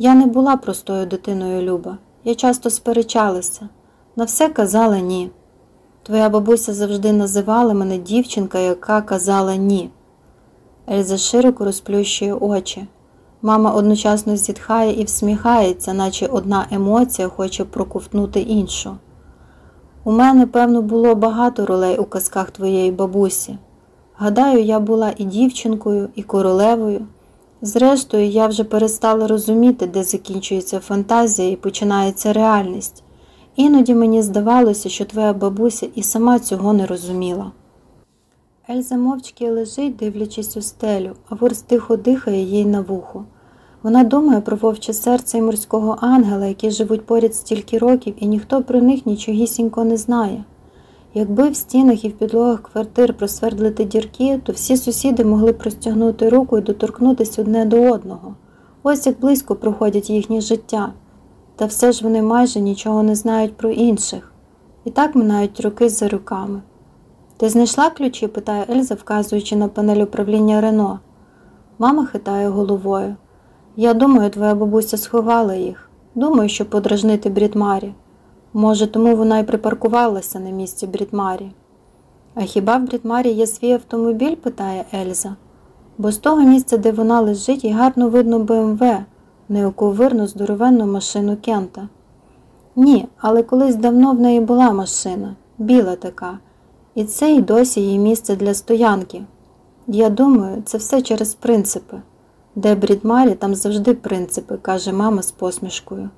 Я не була простою дитиною Люба. Я часто сперечалася, на все казала ні. Твоя бабуся завжди називала мене дівчинка, яка казала ні. Ельза широко розплющує очі. Мама одночасно зітхає і всміхається, наче одна емоція хоче проковтнути іншу. У мене, певно, було багато ролей у казках твоєї бабусі. Гадаю, я була і дівчинкою, і королевою. Зрештою, я вже перестала розуміти, де закінчується фантазія і починається реальність. Іноді мені здавалося, що твоя бабуся і сама цього не розуміла. Ельза мовчки лежить, дивлячись у стелю, а ворс тихо дихає їй на вухо. Вона думає про вовче серце і морського ангела, які живуть поряд стільки років, і ніхто про них нічогісінько не знає. Якби в стінах і в підлогах квартир просвердлити дірки, то всі сусіди могли простягнути руку і доторкнутися одне до одного. Ось як близько проходять їхнє життя. Та все ж вони майже нічого не знають про інших. І так минають роки за руками. Ти знайшла ключі? питає Ельза, вказуючи на панель управління Рено. Мама хитає головою. Я думаю, твоя бабуся сховала їх. Думаю, щоб подражнити Брідмарі. Може, тому вона й припаркувалася на місці Брідмарі. А хіба в Брідмарі є свій автомобіль? питає Ельза. Бо з того місця, де вона лежить, і гарно видно БМВ, неоковирну здоровенну машину Кента. Ні, але колись давно в неї була машина, біла така, і це й досі її місце для стоянки. Я думаю, це все через принципи. Де Брідмарі, там завжди принципи, каже мама з посмішкою.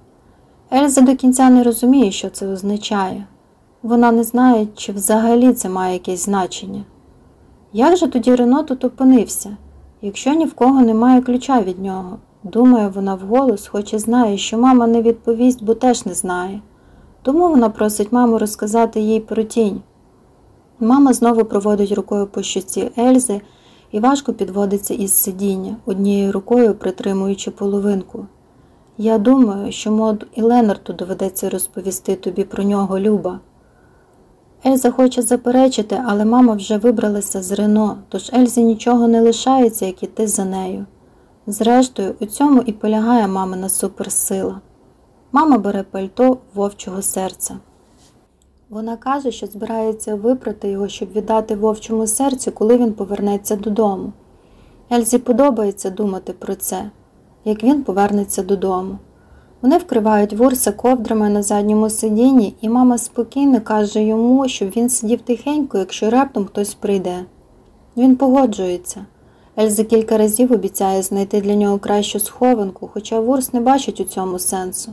Ельза до кінця не розуміє, що це означає. Вона не знає, чи взагалі це має якесь значення. Як же тоді Рено тут опинився, якщо ні в кого немає ключа від нього? Думає вона вголос, хоч і знає, що мама не відповість, бо теж не знає. Тому вона просить маму розказати їй про тінь. Мама знову проводить рукою по щоці Ельзи і важко підводиться із сидіння, однією рукою притримуючи половинку. Я думаю, що мод і Ленарту доведеться розповісти тобі про нього, Люба. Ельза хоче заперечити, але мама вже вибралася з Рено, тож Ельзі нічого не лишається, як іти за нею. Зрештою, у цьому і полягає мамина суперсила. Мама бере пальто вовчого серця. Вона каже, що збирається випрати його, щоб віддати вовчому серцю, коли він повернеться додому. Ельзі подобається думати про це, як він повернеться додому. Вони вкривають ворса ковдрами на задньому сидінні, і мама спокійно каже йому, щоб він сидів тихенько, якщо раптом хтось прийде. Він погоджується. Ельза кілька разів обіцяє знайти для нього кращу схованку, хоча Ворс не бачить у цьому сенсу.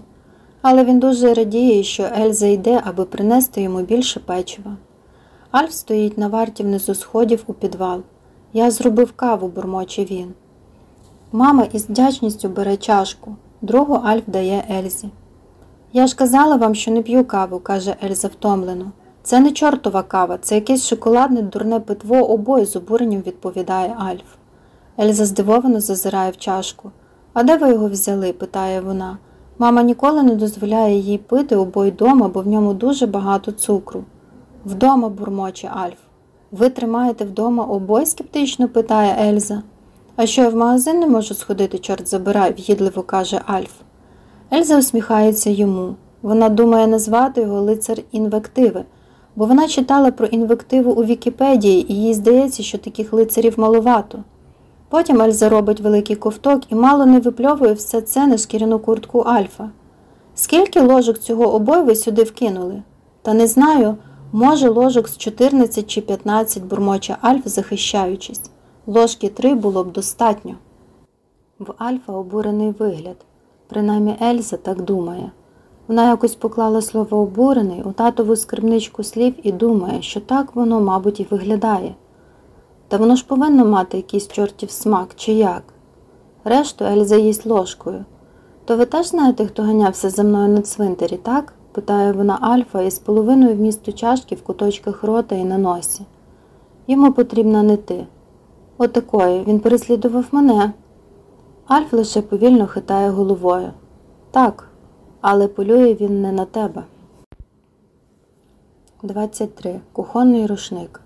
Але він дуже радіє, що Ельза йде, аби принести йому більше печива. Альф стоїть на варті внизу сходів у підвал. Я зробив каву, бурмоче він. Мама із вдячністю бере чашку, другу Альф дає Ельзі. Я ж казала вам, що не п'ю каву, каже Ельза втомлено. Це не чортова кава, це якесь шоколадне дурне питво обоє з обуренням відповідає Альф. Ельза здивовано зазирає в чашку. А де ви його взяли? питає вона. Мама ніколи не дозволяє їй пити обой дома, бо в ньому дуже багато цукру. Вдома, бурмоче Альф. Ви тримаєте вдома обой? скептично питає Ельза. А що я в магазин не можу сходити, чорт забирай, в'їдливо каже Альф. Ельза усміхається йому. Вона думає назвати його лицар інвективи, бо вона читала про інвективу у Вікіпедії, і їй здається, що таких лицарів маловато. Потім Ельза робить великий ковток і мало не випльовує все це на шкіряну куртку Альфа. Скільки ложок цього обою ви сюди вкинули? Та не знаю, може, ложок з 14 чи 15, бурмоче Альф, захищаючись. Ложки три було б достатньо. В Альфа обурений вигляд. Принаймні Ельза так думає. Вона якось поклала слово обурений у татову скарбничку слів і думає, що так воно, мабуть, і виглядає. Та воно ж повинно мати якийсь чортів смак, чи як. Решту Ельза їсть ложкою. То ви теж знаєте, хто ганявся за мною на цвинтарі, так? питає вона Альфа із половиною вмісту чашки в куточках рота і на носі. Йому потрібна не ти. Отакої, він переслідував мене. Альф лише повільно хитає головою. Так, але полює він не на тебе. 23. Кухонний рушник.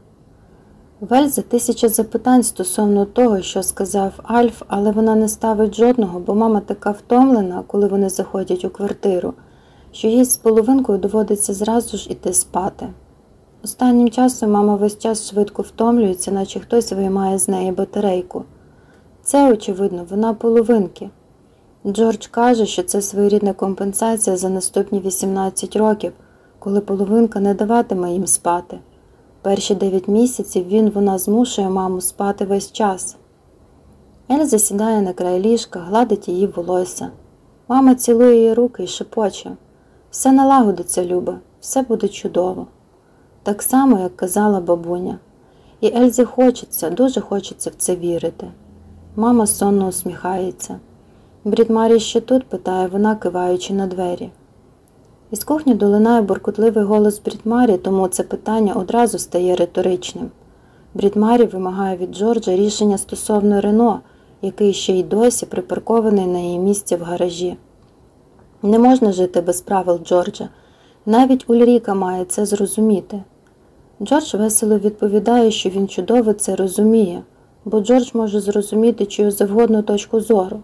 В Ельзи тисяча запитань стосовно того, що сказав Альф, але вона не ставить жодного, бо мама така втомлена, коли вони заходять у квартиру, що їй з половинкою доводиться зразу ж іти спати. Останнім часом мама весь час швидко втомлюється, наче хтось виймає з неї батарейку. Це, очевидно, вона половинки. Джордж каже, що це своєрідна компенсація за наступні 18 років, коли половинка не даватиме їм спати. Перші 9 місяців він вона змушує маму спати весь час. Ельза сідає на край ліжка, гладить її волосся. Мама цілує її руки і шепоче. Все налагодиться, Люба, все буде чудово. Так само, як казала бабуня. І Ельзі хочеться, дуже хочеться в це вірити. Мама сонно усміхається. Брід Марі ще тут? питає вона, киваючи на двері. Із кухні долинає буркутливий голос Брідмарі, тому це питання одразу стає риторичним. Брідмарі вимагає від Джорджа рішення стосовно Рено, який ще й досі припаркований на її місці в гаражі. Не можна жити без правил Джорджа. Навіть Ульріка має це зрозуміти. Джордж весело відповідає, що він чудово це розуміє, бо Джордж може зрозуміти чию завгодну точку зору.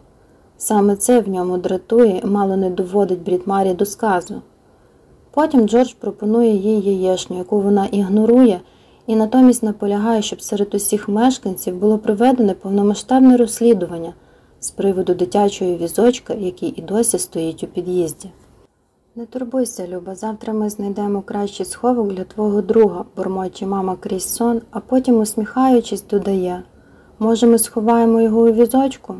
Саме це в ньому дратує і мало не доводить Брідмарі до сказу. Потім Джордж пропонує їй яєшню, яку вона ігнорує, і натомість наполягає, щоб серед усіх мешканців було проведене повномасштабне розслідування з приводу дитячої візочка, який і досі стоїть у під'їзді. Не турбуйся, Люба, завтра ми знайдемо кращий сховок для твого друга, бурмоче мама крізь сон, а потім, усміхаючись, додає може, ми сховаємо його у візочку?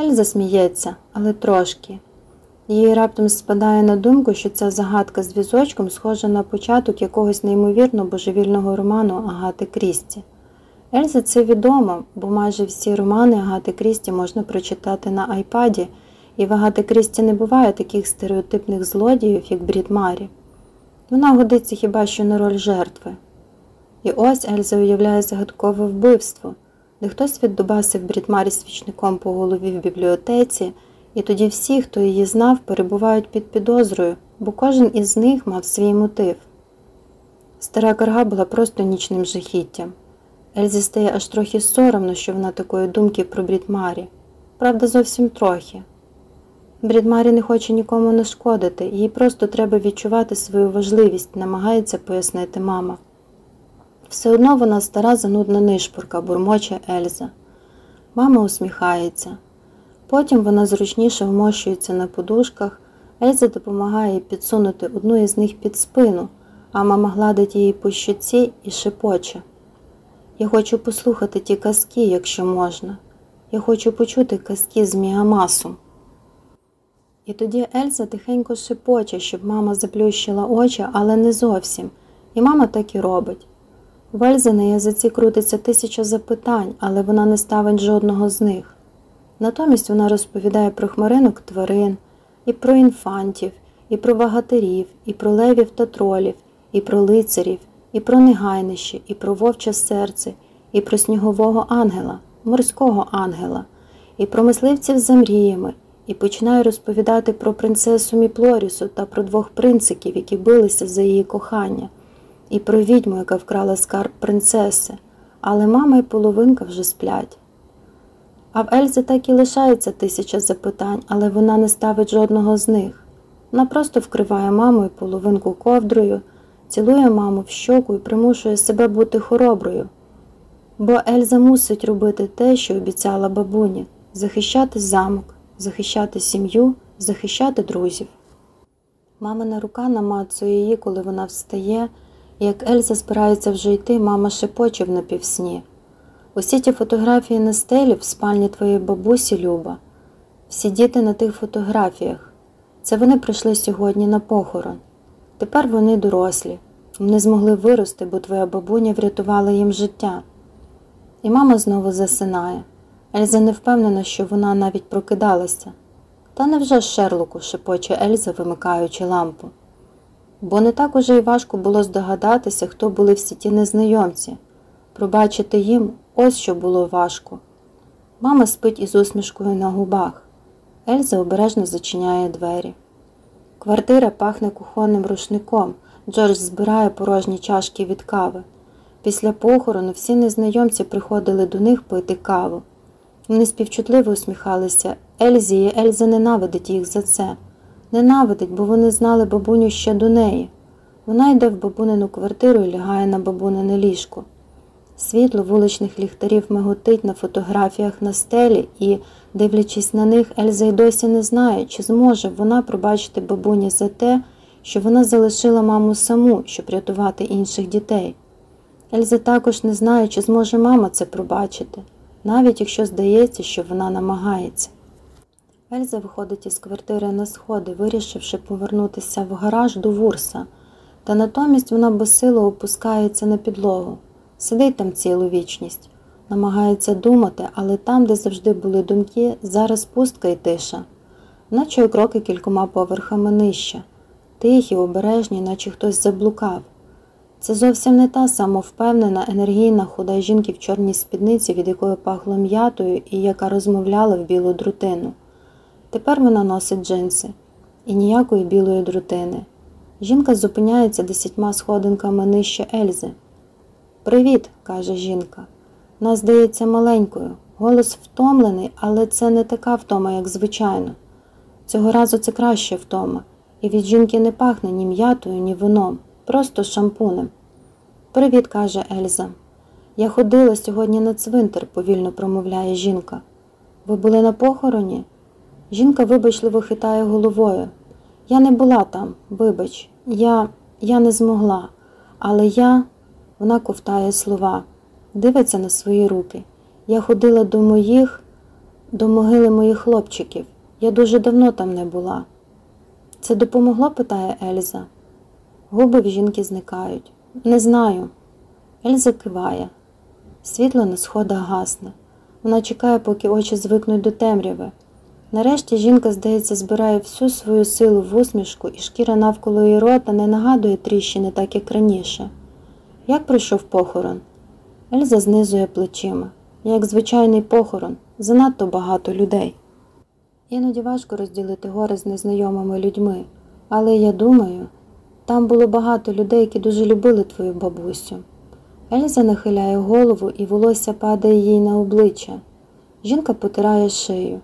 Ельза сміється, але трошки. Їй раптом спадає на думку, що ця загадка з візочком схожа на початок якогось неймовірно божевільного роману Агати Крісті. Ельзі це відомо, бо майже всі романи Агати Крісті можна прочитати на айпаді, і в Агати Крісті не буває таких стереотипних злодіїв, як Брід Марі. Вона годиться хіба що на роль жертви. І ось Ельза уявляє загадкове вбивство, де хтось віддубасив Брід Марі свічником по голові в бібліотеці. І тоді всі, хто її знав, перебувають під підозрою, бо кожен із них мав свій мотив. Стара карга була просто нічним жахіттям. Ельзі стає аж трохи соромно, що вона такої думки про Брідмарі. Правда, зовсім трохи. Брідмарі не хоче нікому нашкодити, їй просто треба відчувати свою важливість, намагається пояснити мама. Все одно вона стара занудна нишпурка, бурмоче Ельза. Мама усміхається. Потім вона зручніше вмощується на подушках, Ельза допомагає підсунути одну із них під спину, а мама гладить її по щоці і шепоче. Я хочу послухати ті казки, якщо можна. Я хочу почути казки з Міамасом. І тоді Ельза тихенько шепоче, щоб мама заплющила очі, але не зовсім, і мама так і робить. В Ельзи на язиці крутиться тисяча запитань, але вона не ставить жодного з них. Натомість вона розповідає про хмаринок тварин, і про інфантів, і про багатирів, і про левів та тролів, і про лицарів, і про негайнищі, і про вовче серце, і про снігового ангела, морського ангела, і про мисливців за мріями, і починає розповідати про принцесу Міплорісу та про двох принциків, які билися за її кохання, і про відьму, яка вкрала скарб принцеси, але мама і половинка вже сплять. А в Ельзі так і лишається тисяча запитань, але вона не ставить жодного з них. Вона просто вкриває маму і половинку ковдрою, цілує маму в щоку і примушує себе бути хороброю. Бо Ельза мусить робити те, що обіцяла бабуні захищати замок, захищати сім'ю, захищати друзів. Мамина рука намацує її, коли вона встає, і як Ельза збирається вже йти, мама шепоче в напівсні. Усі ті фотографії на стелі в спальні твоєї бабусі Люба, всі діти на тих фотографіях. Це вони прийшли сьогодні на похорон. Тепер вони дорослі, вони змогли вирости, бо твоя бабуня врятувала їм життя. І мама знову засинає. Ельза не впевнена, що вона навіть прокидалася. Та невже Шерлоку, шепоче Ельза, вимикаючи лампу. Бо не так уже й важко було здогадатися, хто були всі ті незнайомці. Пробачити їм ось що було важко. Мама спить із усмішкою на губах. Ельза обережно зачиняє двері. Квартира пахне кухонним рушником. Джордж збирає порожні чашки від кави. Після похорону всі незнайомці приходили до них пити каву. Вони співчутливо усміхалися Ельзі, і Ельза ненавидить їх за це. Ненавидить, бо вони знали бабуню ще до неї. Вона йде в бабунину квартиру і лягає на бабунине ліжко. Світло вуличних ліхтарів миготить на фотографіях на стелі, і, дивлячись на них, Ельза й досі не знає, чи зможе вона пробачити бабуні за те, що вона залишила маму саму, щоб рятувати інших дітей. Ельза також не знає, чи зможе мама це пробачити, навіть якщо здається, що вона намагається. Ельза виходить із квартири на сходи, вирішивши повернутися в гараж до Вурса, та натомість вона безсило опускається на підлогу. Сидить там цілу вічність, намагається думати, але там, де завжди були думки, зараз пустка і тиша. Чує кроки кількома поверхами нижче, тихі, обережні, наче хтось заблукав. Це зовсім не та самовпевнена, енергійна худа жінки в чорній спідниці, від якої пахло м'ятою і яка розмовляла в білу друтину. Тепер вона носить джинси і ніякої білої друтини. Жінка зупиняється десятьма сходинками нижче Ельзи. Привіт, каже жінка. Вона здається маленькою. Голос втомлений, але це не така втома, як звичайно. Цього разу це краще втома, і від жінки не пахне ні м'ятою, ні вином, просто шампунем. Привіт, каже Ельза. Я ходила сьогодні на цвинтар, повільно промовляє жінка. Ви були на похороні? Жінка вибачливо хитає головою. Я не була там, вибач, я, я не змогла, але я. Вона ковтає слова, дивиться на свої руки. Я ходила до моїх, до могили моїх хлопчиків. Я дуже давно там не була. Це допомогло? питає Ельза. Губи в жінки зникають. Не знаю. Ельза киває. Світло на сходах гасне. Вона чекає, поки очі звикнуть до темряви. Нарешті жінка, здається, збирає всю свою силу в усмішку, і шкіра навколо її рота не нагадує тріщини, так як раніше. Як пройшов похорон? Ельза знизує плечима. Як звичайний похорон, занадто багато людей. Іноді важко розділити гори з незнайомими людьми, але я думаю, там було багато людей, які дуже любили твою бабусю. Ельза нахиляє голову і волосся падає їй на обличчя. Жінка потирає шию.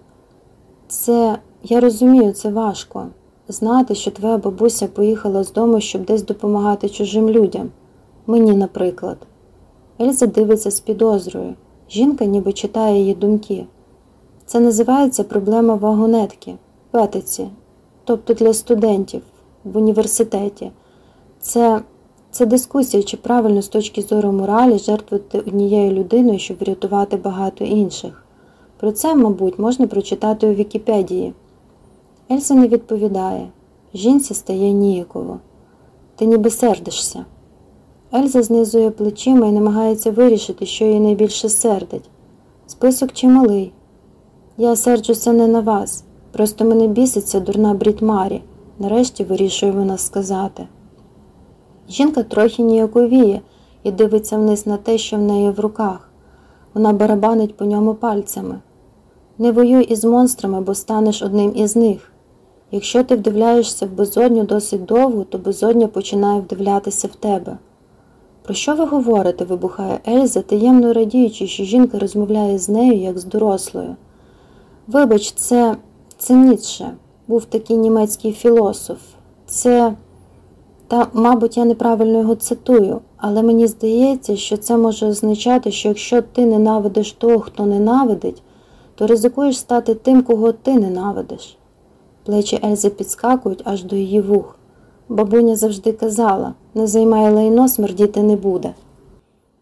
Це, я розумію, це важко. Знати, що твоя бабуся поїхала з дому, щоб десь допомагати чужим людям. Мені, наприклад. Ельза дивиться з підозрою. Жінка ніби читає її думки. Це називається проблема вагонетки, петиці, тобто для студентів в університеті. Це це дискусія, чи правильно з точки зору моралі жертвувати однією людиною, щоб врятувати багато інших. Про це, мабуть, можна прочитати у Вікіпедії. Ельза не відповідає. Жінці стає ніяково. Ти ніби сердишся. Ельза знизує плечима і намагається вирішити, що її найбільше сердить. Список чималий. Я серджуся не на вас, просто мене біситься дурна брід Марі, нарешті вирішує вона сказати. Жінка трохи ніяковіє і дивиться вниз на те, що в неї в руках. Вона барабанить по ньому пальцями. Не воюй із монстрами, бо станеш одним із них. Якщо ти вдивляєшся в безодню досить довго, то безодня починає вдивлятися в тебе. Про що ви говорите? вибухає Ельза, таємно радіючи, що жінка розмовляє з нею, як з дорослою. Вибач, це це Ніцше, був такий німецький філософ. Це, та, мабуть, я неправильно його цитую, але мені здається, що це може означати, що якщо ти ненавидиш того, хто ненавидить, то ризикуєш стати тим, кого ти ненавидиш. Плечі Ельзи підскакують аж до її вух. Бабуня завжди казала не займай лайно, смердіти не буде.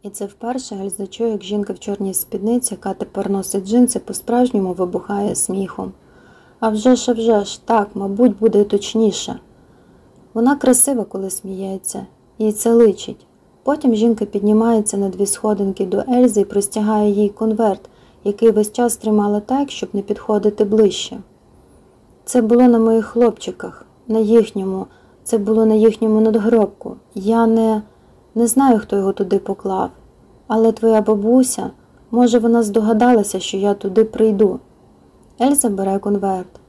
І це вперше Ельза чує, як жінка в чорній спідниці, яка тепер носить джинси, по-справжньому вибухає сміхом. А вже ж, а вже ж, так, мабуть, буде точніше. Вона красива, коли сміється, їй це личить. Потім жінка піднімається на дві сходинки до Ельзи і простягає їй конверт, який весь час тримала так, щоб не підходити ближче. Це було на моїх хлопчиках, на їхньому. Це було на їхньому надгробку. Я не не знаю, хто його туди поклав, але твоя бабуся, може, вона здогадалася, що я туди прийду. Ельза бере конверт.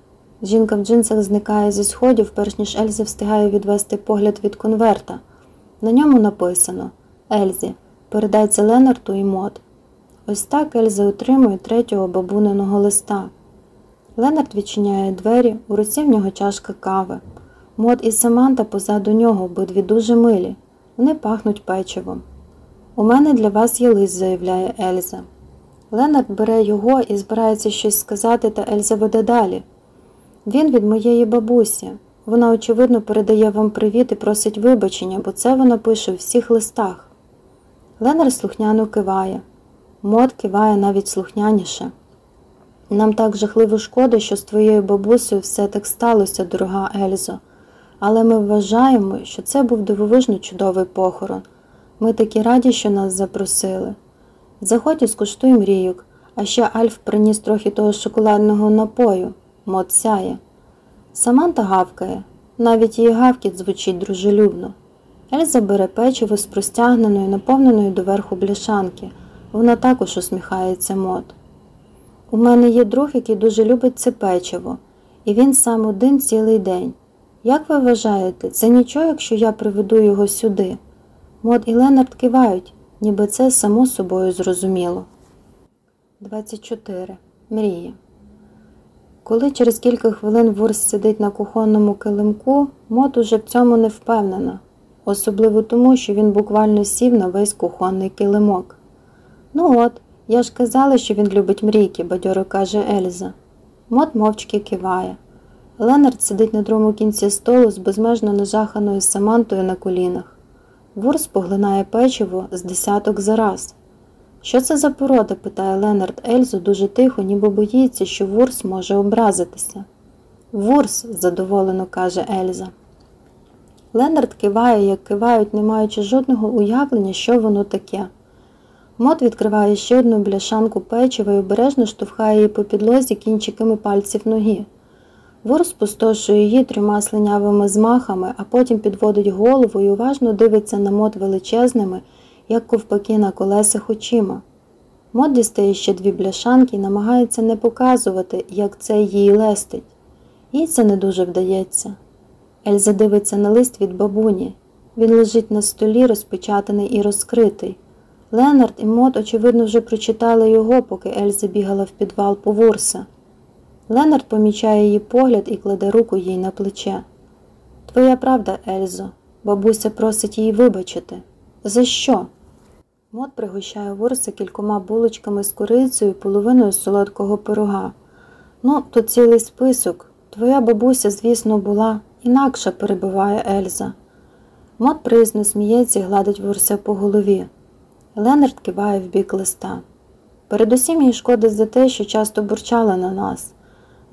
Жінка в джинсах зникає зі сходів, перш ніж Ельза встигає відвести погляд від конверта. На ньому написано Ельзі, Передай це Ленарту і Мод. Ось так Ельза отримує третього бабуниного листа. Ленард відчиняє двері, у руці в нього чашка кави. Мод і Саманта позаду нього обидві дуже милі. Вони пахнуть печивом. У мене для вас є лист, заявляє Ельза. Ленард бере його і збирається щось сказати, та Ельза веде далі. Він від моєї бабусі. Вона, очевидно, передає вам привіт і просить вибачення, бо це вона пише у всіх листах. Ленард слухняно киває. Мод киває навіть слухняніше. Нам так жахливо шкода, що з твоєю бабусею все так сталося, дорога Ельзо, але ми вважаємо, що це був дивовижно чудовий похорон. Ми такі раді, що нас запросили. Заходь і скуштуй мрійок, а ще Альф приніс трохи того шоколадного напою, Мод сяє. Саманта гавкає, навіть її гавкіт звучить дружелюбно. Ельза бере печиво з простягненою, наповненою доверху бляшанки. Вона також усміхається Мод. У мене є друг, який дуже любить це печиво, і він сам один цілий день. Як ви вважаєте, це нічого, якщо я приведу його сюди? Мод і Ленард кивають, ніби це само собою зрозуміло. 24. Мрія. Коли через кілька хвилин Вурс сидить на кухонному килимку, Мод уже в цьому не впевнена, особливо тому, що він буквально сів на весь кухонний килимок. Ну от, я ж казала, що він любить мрійки, бадьоро каже Ельза. Мод мовчки киває. Ленард сидить на другому кінці столу з безмежно нажаханою самантою на колінах. Вурс поглинає печиво з десяток за раз. Що це за порода? питає Ленард Ельзу дуже тихо, ніби боїться, що Вурс може образитися. Вурс, задоволено каже Ельза. Ленард киває, як кивають, не маючи жодного уявлення, що воно таке. Мот відкриває ще одну бляшанку печива і обережно штовхає її по підлозі кінчиками пальців ноги. Вор спустошує її трьома слинявими змахами, а потім підводить голову і уважно дивиться на мот величезними, як ковпаки на колесах очима. Мот дістає ще дві бляшанки і намагається не показувати, як це її лестить. Їй це не дуже вдається. Ельза дивиться на лист від бабуні. Він лежить на столі, розпечатаний і розкритий. Ленард і Мот, очевидно, вже прочитали його, поки Ельза бігала в підвал по Ворса. Ленард помічає її погляд і кладе руку їй на плече. Твоя правда, Ельзо, бабуся просить її вибачити. За що? Мот пригощає Ворса кількома булочками з корицею і половиною солодкого пирога. Ну, тут цілий список. Твоя бабуся, звісно, була інакша, перебиває Ельза. Мот приязно сміється і гладить Ворса по голові. Ленард киває в бік листа. Передусім їй шкода за те, що часто бурчала на нас,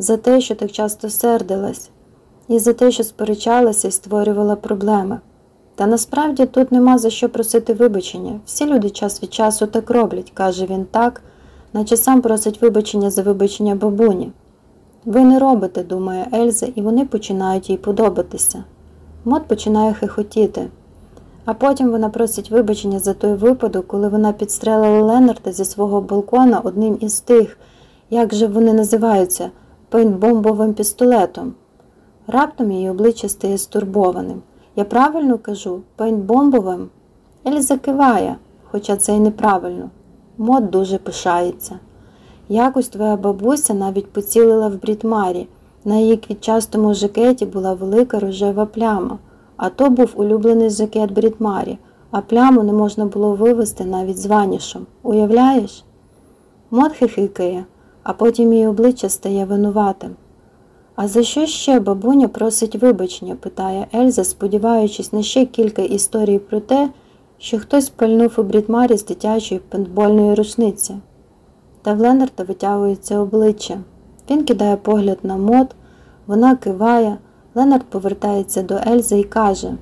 за те, що так часто сердилась, і за те, що сперечалася і створювала проблеми. Та насправді тут нема за що просити вибачення. Всі люди час від часу так роблять, каже він так, наче сам просить вибачення за вибачення бабуні. Ви не робите, думає Ельза, і вони починають їй подобатися. Мот починає хихотіти. А потім вона просить вибачення за той випадок, коли вона підстрелила Ленарда зі свого балкона одним із тих, як же вони називаються, пейнтбомбовим пістолетом. Раптом її обличчя стає стурбованим. Я правильно кажу, пейнтбомбовим? Ельза киває, хоча це й неправильно. Мод дуже пишається. Якось твоя бабуся навіть поцілила в брітмарі. На її квітчастому жакеті була велика рожева пляма. А то був улюблений жакет Брітмарі, а пляму не можна було вивести навіть з ванішем. Уявляєш? Мод хихикає, а потім її обличчя стає винуватим. А за що ще бабуня просить вибачення? питає Ельза, сподіваючись на ще кілька історій про те, що хтось пальнув у Брітмарі з дитячої пентбольної рушниці. Та в Ленарта витягується обличчя. Він кидає погляд на мод, вона киває. Ленард повертається до Ельзи і каже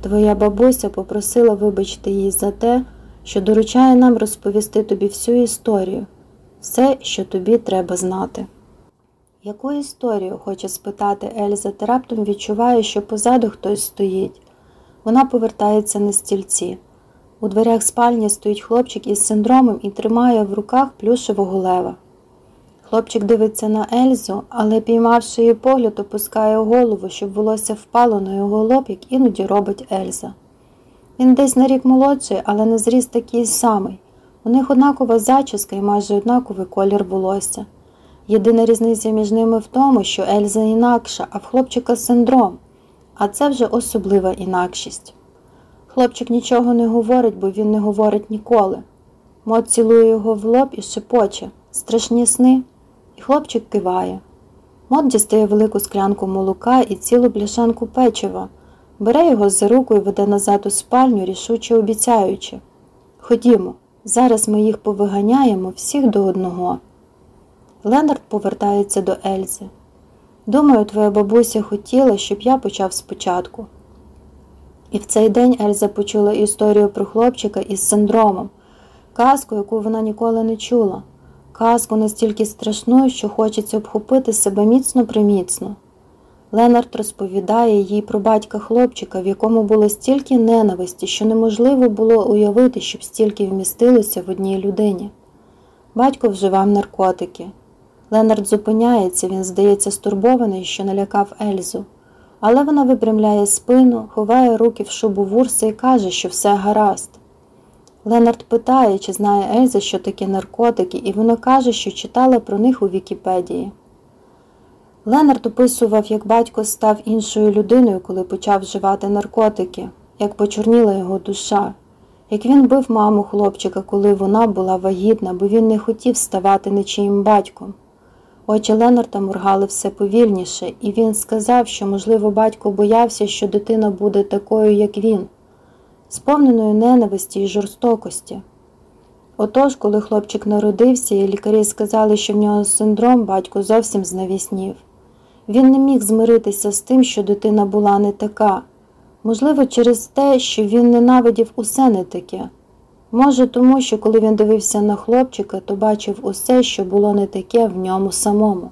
Твоя бабуся попросила вибачити її за те, що доручає нам розповісти тобі всю історію, все, що тобі треба знати. Яку історію? хоче спитати Ельза, та раптом відчуває, що позаду хтось стоїть. Вона повертається на стільці. У дверях спальні стоїть хлопчик із синдромом і тримає в руках плюшевого лева. Хлопчик дивиться на Ельзу, але, піймавши її погляд, опускає голову, щоб волосся впало на його лоб, як іноді робить Ельза. Він десь на рік молодший, але на зріст такий самий. У них однакова зачіска і майже однаковий колір волосся. Єдина різниця між ними в тому, що Ельза інакша, а в хлопчика синдром, а це вже особлива інакшість. Хлопчик нічого не говорить, бо він не говорить ніколи. Мот цілує його в лоб і шепоче страшні сни, і хлопчик киває. Мот дістає велику склянку молока і цілу бляшанку печива, бере його за руку і веде назад у спальню, рішуче обіцяючи Ходімо, зараз ми їх повиганяємо всіх до одного. Ленард повертається до Ельзи. Думаю, твоя бабуся хотіла, щоб я почав спочатку. І в цей день Ельза почула історію про хлопчика із синдромом, казку, яку вона ніколи не чула, казку настільки страшну, що хочеться обхопити себе міцно приміцно. Ленард розповідає їй про батька хлопчика, в якому було стільки ненависті, що неможливо було уявити, щоб стільки вмістилося в одній людині. Батько вживав наркотики. Ленард зупиняється, він здається стурбований, що налякав Ельзу. Але вона випрямляє спину, ховає руки в шубу вурса і каже, що все гаразд. Ленард питає, чи знає Ельза, що таке наркотики, і вона каже, що читала про них у Вікіпедії. Ленард описував, як батько став іншою людиною, коли почав вживати наркотики, як почорніла його душа, як він бив маму хлопчика, коли вона була вагітна, бо він не хотів ставати нічиїм батьком. Очі Ленарда моргали все повільніше, і він сказав, що, можливо, батько боявся, що дитина буде такою, як він, сповненою ненависті і жорстокості. Отож, коли хлопчик народився, і лікарі сказали, що в нього синдром, батько зовсім знавіснів. Він не міг змиритися з тим, що дитина була не така, можливо, через те, що він ненавидів усе не таке. Може, тому що коли він дивився на хлопчика, то бачив усе, що було не таке в ньому самому.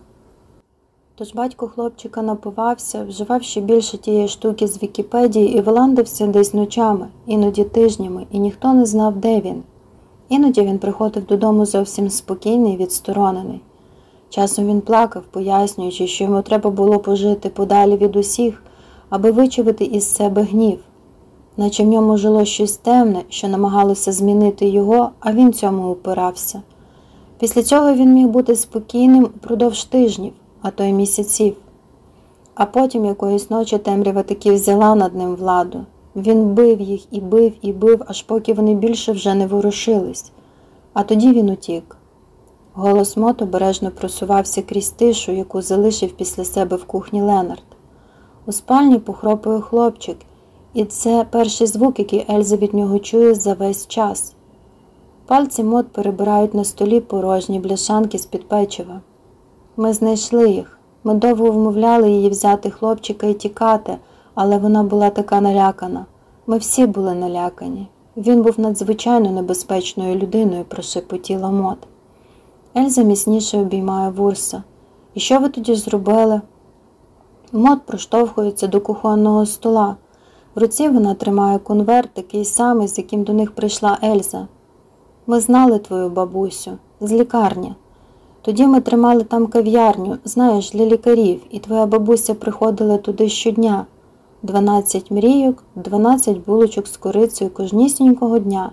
Тож батько хлопчика напивався, вживав ще більше тієї штуки з Вікіпедії і виландився десь ночами, іноді тижнями, і ніхто не знав, де він. Іноді він приходив додому зовсім спокійний і відсторонений. Часом він плакав, пояснюючи, що йому треба було пожити подалі від усіх, аби вичавити із себе гнів, наче в ньому жило щось темне, що намагалося змінити його, а він цьому упирався. Після цього він міг бути спокійним упродовж тижнів, а то й місяців. А потім якоїсь ночі темрява таки взяла над ним владу. Він бив їх і бив, і бив, аж поки вони більше вже не ворушились, а тоді він утік. Голос Мот обережно просувався крізь тишу, яку залишив після себе в кухні Ленард. У спальні похропує хлопчик, і це перший звук, який Ельза від нього чує за весь час. Пальці Мот перебирають на столі порожні бляшанки з-під печива. Ми знайшли їх. Ми довго вмовляли її взяти хлопчика і тікати, але вона була така налякана. Ми всі були налякані. Він був надзвичайно небезпечною людиною, прошепотіла Мот. Ельза міцніше обіймає вурса. І що ви тоді зробили? Мот проштовхується до кухонного стола. В руці вона тримає конверт, такий самий, з яким до них прийшла Ельза. Ми знали твою бабусю з лікарні. Тоді ми тримали там кав'ярню, знаєш, для лікарів, і твоя бабуся приходила туди щодня. Дванадцять мрійок, дванадцять булочок з корицею кожнісінького дня.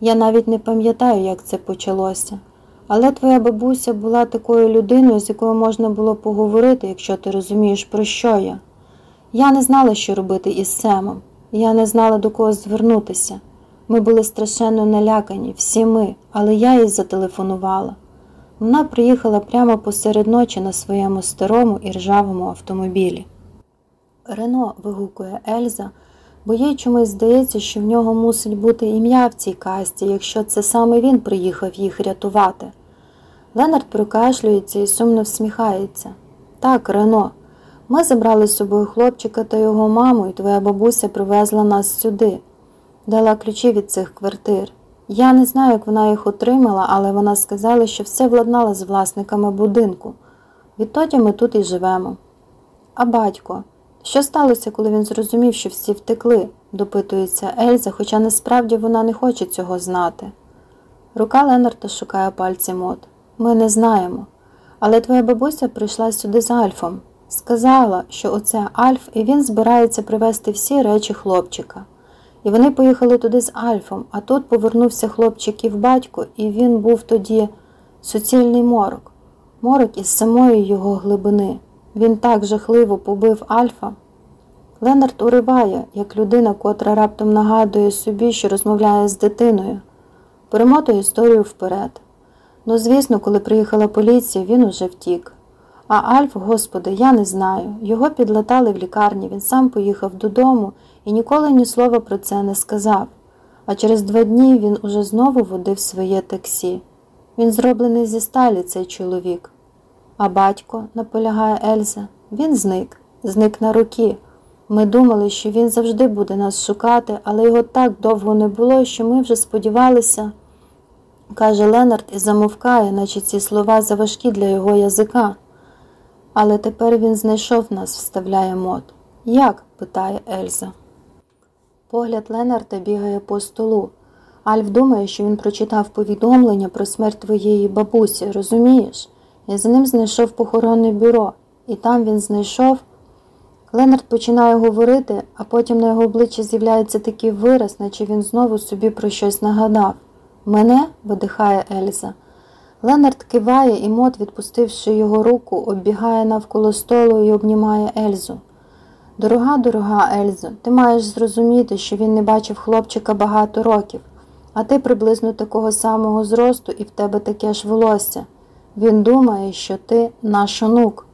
Я навіть не пам'ятаю, як це почалося. Але твоя бабуся була такою людиною, з якою можна було поговорити, якщо ти розумієш, про що я. Я не знала, що робити із Семом. Я не знала, до кого звернутися. Ми були страшенно налякані, всі ми, але я їй зателефонувала. Вона приїхала прямо посеред ночі на своєму старому і ржавому автомобілі. Рено вигукує Ельза, бо їй чомусь здається, що в нього мусить бути ім'я в цій касті, якщо це саме він приїхав їх рятувати. Ленард прокашлюється і сумно всміхається. Так, Рено, ми забрали з собою хлопчика та його маму, і твоя бабуся привезла нас сюди, дала ключі від цих квартир. Я не знаю, як вона їх отримала, але вона сказала, що все владнала з власниками будинку. Відтоді ми тут і живемо. А батько, що сталося, коли він зрозумів, що всі втекли? допитується Ельза, хоча насправді вона не хоче цього знати. Рука Ленарта шукає пальці мод. Ми не знаємо. Але твоя бабуся прийшла сюди з Альфом. Сказала, що оце Альф, і він збирається привезти всі речі хлопчика. І вони поїхали туди з Альфом, а тут повернувся хлопчиків батько, і він був тоді суцільний морок, морок із самої його глибини. Він так жахливо побив Альфа. Ленард уриває, як людина, котра раптом нагадує собі, що розмовляє з дитиною, перемотує історію вперед. Ну, звісно, коли приїхала поліція, він уже втік. А Альф, господи, я не знаю. Його підлатали в лікарні, він сам поїхав додому і ніколи ні слова про це не сказав. А через два дні він уже знову водив своє таксі. Він зроблений зі сталі, цей чоловік. А батько, наполягає Ельза, він зник, зник на руки. Ми думали, що він завжди буде нас шукати, але його так довго не було, що ми вже сподівалися, каже Ленард і замовкає, наче ці слова заважкі для його язика. Але тепер він знайшов нас, вставляє мот. Як? питає Ельза. Погляд Ленарда бігає по столу. Альф думає, що він прочитав повідомлення про смерть твоєї бабусі, розумієш? Я за ним знайшов похоронне бюро, і там він знайшов. Ленард починає говорити, а потім на його обличчі з'являється такий вираз, наче він знову собі про щось нагадав. Мене? видихає Ельза. Ленард киває, і мот, відпустивши його руку, оббігає навколо столу і обнімає Ельзу. Дорога, дорога Ельзо, ти маєш зрозуміти, що він не бачив хлопчика багато років, а ти приблизно такого самого зросту і в тебе таке ж волосся. Він думає, що ти наш онук.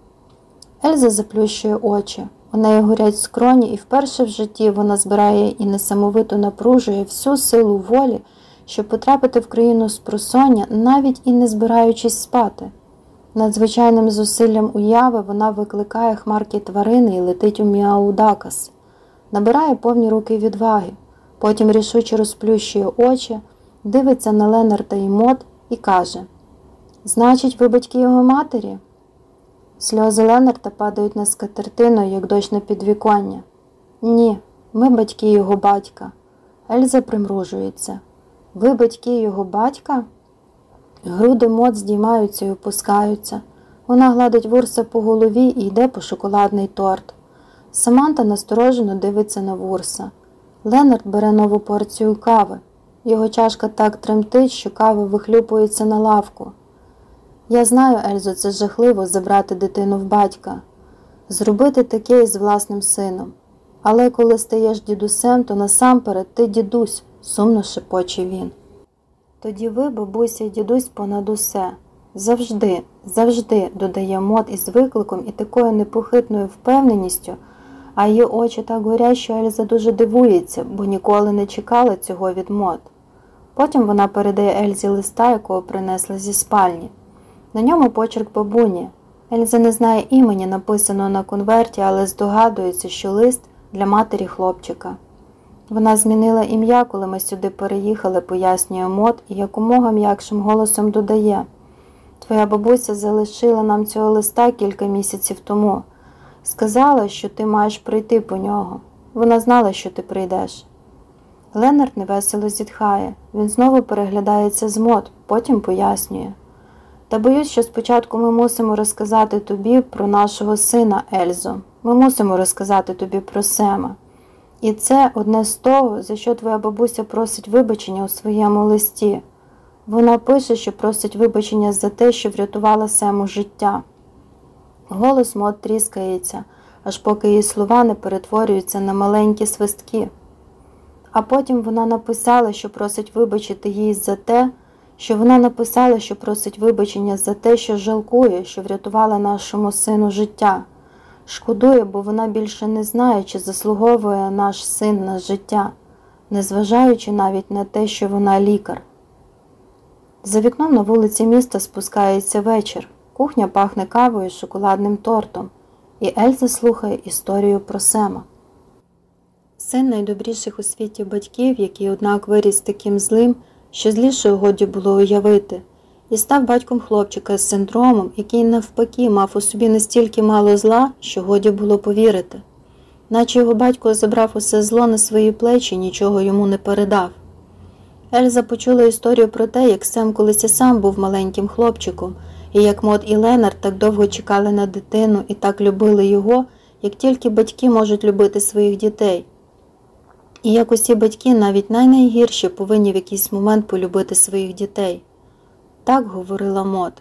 Ельза заплющує очі. У неї горять скроні, і вперше в житті вона збирає і несамовито напружує всю силу волі, щоб потрапити в країну спросоння, навіть і не збираючись спати. Надзвичайним зусиллям уяви вона викликає хмарки тварини і летить у Міаудакас, набирає повні руки відваги, потім рішуче розплющує очі, дивиться на Ленарда і мод і каже: Значить, ви батьки його матері? Сльози Ленарда падають на скатертину, як дощ на підвіконня. Ні, ми батьки його батька. Ельза примружується. Ви батьки його батька? Груди мод здіймаються і опускаються. Вона гладить Вурса по голові і йде по шоколадний торт. Саманта насторожено дивиться на Вурса. Ленард бере нову порцію кави. Його чашка так тремтить, що кава вихлюпується на лавку. Я знаю, Ельзо, це жахливо забрати дитину в батька, зробити таке із власним сином. Але коли стаєш дідусем, то насамперед ти дідусь, сумно шепоче він. Тоді ви, бабуся і дідусь, понад усе. Завжди, завжди, додає Мод із викликом і такою непохитною впевненістю, а її очі так горять, що Ельза дуже дивується, бо ніколи не чекала цього від Мод. Потім вона передає Ельзі листа, якого принесла зі спальні. На ньому почерк бабуні. Ельза не знає імені, написаного на конверті, але здогадується, що лист для матері хлопчика. Вона змінила ім'я, коли ми сюди переїхали, пояснює Мод і якомога м'якшим голосом додає. Твоя бабуся залишила нам цього листа кілька місяців тому. Сказала, що ти маєш прийти по нього. Вона знала, що ти прийдеш. Ленард невесело зітхає. Він знову переглядається з Мод, потім пояснює. Та боюсь, що спочатку ми мусимо розказати тобі про нашого сина Ельзо. Ми мусимо розказати тобі про Сема. І це одне з того, за що твоя бабуся просить вибачення у своєму листі. Вона пише, що просить вибачення за те, що врятувала Сему життя. Голос мод тріскається, аж поки її слова не перетворюються на маленькі свистки. А потім вона написала, що просить вибачити їй за те, що вона написала, що просить вибачення за те, що жалкує, що врятувала нашому сину життя. Шкодує, бо вона більше не знає, чи заслуговує наш син на життя, незважаючи навіть на те, що вона лікар. За вікном на вулиці міста спускається вечір. Кухня пахне кавою і шоколадним тортом, і Ельза слухає історію про Сема. Син найдобріших у світі батьків, який, однак, виріс таким злим, що злішою годі було уявити, і став батьком хлопчика з синдромом, який навпаки мав у собі настільки мало зла, що годі було повірити, наче його батько забрав усе зло на свої плечі нічого йому не передав. Ельза почула історію про те, як Сем колись і сам був маленьким хлопчиком, і як Мот і Ленар так довго чекали на дитину і так любили його, як тільки батьки можуть любити своїх дітей. І як усі батьки, навіть найнайгірші, повинні в якийсь момент полюбити своїх дітей. Так говорила Мот.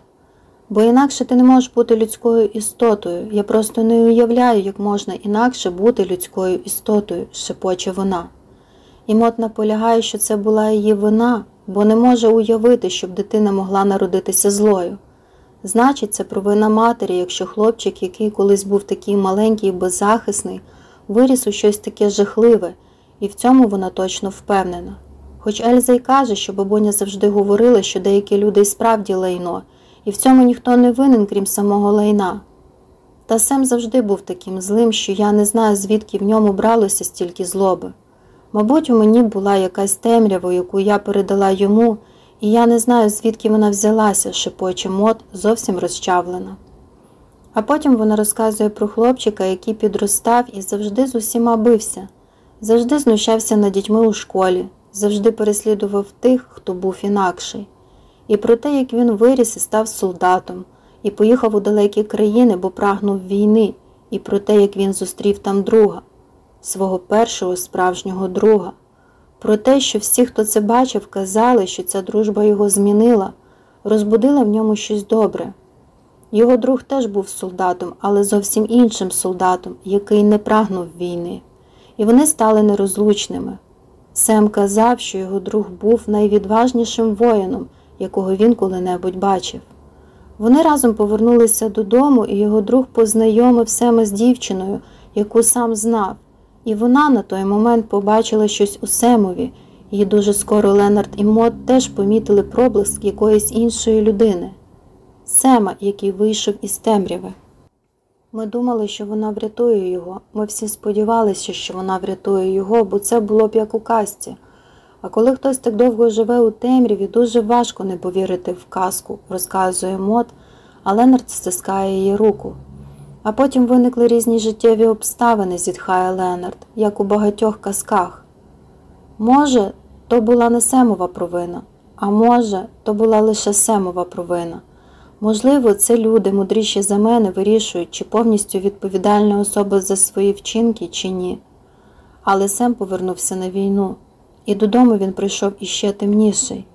Бо інакше ти не можеш бути людською істотою. Я просто не уявляю, як можна інакше бути людською істотою, шепоче вона. І Мот наполягає, що це була її вина, бо не може уявити, щоб дитина могла народитися злою. Значить, це провина матері, якщо хлопчик, який колись був такий маленький і беззахисний, виріс у щось таке жахливе, і в цьому вона точно впевнена. Хоч Ельза й каже, що бабуня завжди говорила, що деякі люди і справді лайно, і в цьому ніхто не винен, крім самого лайна. Та Сем завжди був таким злим, що я не знаю, звідки в ньому бралося стільки злоби. Мабуть, у мені була якась темрява, яку я передала йому, і я не знаю, звідки вона взялася, шепоче мот, зовсім розчавлена. А потім вона розказує про хлопчика, який підростав і завжди з усіма бився, завжди знущався над дітьми у школі, завжди переслідував тих, хто був інакший, і про те, як він виріс і став солдатом, і поїхав у далекі країни, бо прагнув війни, і про те, як він зустрів там друга, свого першого справжнього друга, про те, що всі, хто це бачив, казали, що ця дружба його змінила, розбудила в ньому щось добре. Його друг теж був солдатом, але зовсім іншим солдатом, який не прагнув війни, і вони стали нерозлучними. Сем казав, що його друг був найвідважнішим воїном, якого він коли-небудь бачив. Вони разом повернулися додому, і його друг познайомив Сема з дівчиною, яку сам знав, і вона на той момент побачила щось у Семові, і дуже скоро Ленард і Мот теж помітили проблиск якоїсь іншої людини. Сема, який вийшов із темряви. Ми думали, що вона врятує його. Ми всі сподівалися, що вона врятує його, бо це було б як у казці. А коли хтось так довго живе у темряві, дуже важко не повірити в казку, розказує Мот, а Ленард стискає її руку. А потім виникли різні життєві обставини, зітхає Ленард, як у багатьох казках. Може, то була не Семова провина, а може, то була лише Семова провина. Можливо, це люди, мудріші за мене, вирішують, чи повністю відповідальна особа за свої вчинки, чи ні. Але Сем повернувся на війну, і додому він прийшов іще темніший.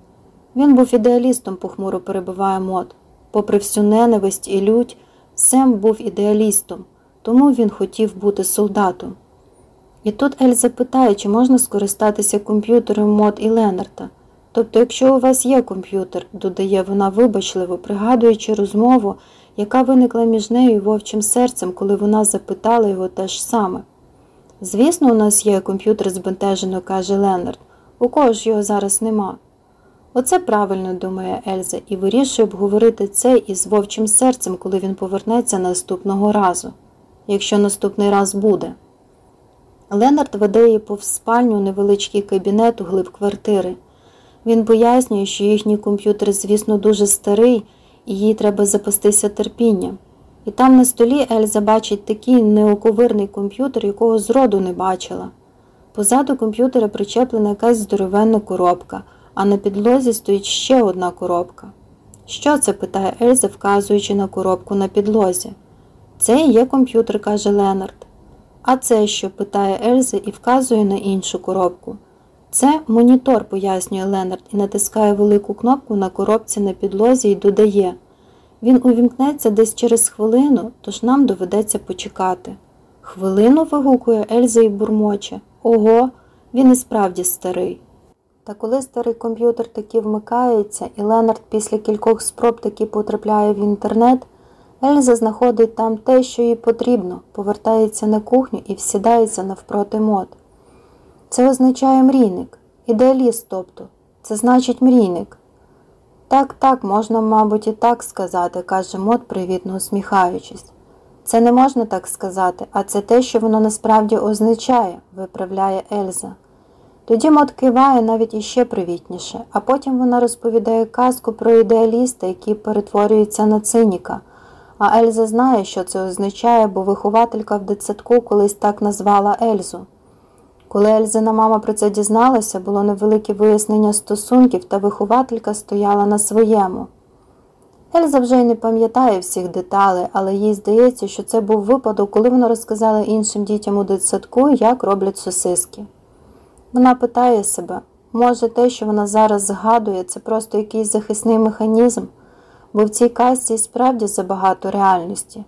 Він був ідеалістом, похмуро перебиває мод. Попри всю ненависть і лють, Сем був ідеалістом, тому він хотів бути солдатом. І тут Ельза питає, чи можна скористатися комп'ютером мод і Ленарта. Тобто, якщо у вас є комп'ютер, додає вона вибачливо, пригадуючи розмову, яка виникла між нею і вовчим серцем, коли вона запитала його те ж саме. Звісно, у нас є комп'ютер збентежено, каже Ленард. У кого ж його зараз нема? Оце правильно думає Ельза, і вирішує обговорити це із вовчим серцем, коли він повернеться наступного разу, якщо наступний раз буде. Ленард веде її повз спальню у невеличкий кабінет у глиб квартири. Він пояснює, що їхній комп'ютер, звісно, дуже старий, і їй треба запастися терпінням. І там на столі Ельза бачить такий неоковирний комп'ютер, якого зроду не бачила. Позаду комп'ютера причеплена якась здоровенна коробка, а на підлозі стоїть ще одна коробка. Що це? питає Ельза, вказуючи на коробку на підлозі. Це є комп'ютер, каже Ленард. А це що? питає Ельза і вказує на іншу коробку. Це монітор, пояснює Ленард і натискає велику кнопку на коробці на підлозі і додає. Він увімкнеться десь через хвилину, тож нам доведеться почекати. Хвилину вигукує Ельза і бурмоче. Ого, він і справді старий. Та коли старий комп'ютер таки вмикається, і Ленард після кількох спроб таки потрапляє в інтернет, Ельза знаходить там те, що їй потрібно, повертається на кухню і всідається навпроти мод. Це означає мрійник, ідеаліст, тобто, це значить мрійник. Так, так, можна, мабуть, і так сказати, каже Мот, привітно усміхаючись. Це не можна так сказати, а це те, що воно насправді означає, виправляє Ельза. Тоді Мот киває навіть іще привітніше, а потім вона розповідає казку про ідеаліста, який перетворюється на циніка. А Ельза знає, що це означає, бо вихователька в дитсадку колись так назвала Ельзу. Коли Ельзина мама про це дізналася, було невелике вияснення стосунків, та вихователька стояла на своєму. Ельза вже й не пам'ятає всіх деталей, але їй здається, що це був випадок, коли вона розказала іншим дітям у дитсадку, як роблять сосиски. Вона питає себе, може те, що вона зараз згадує, це просто якийсь захисний механізм, бо в цій казці і справді забагато реальності.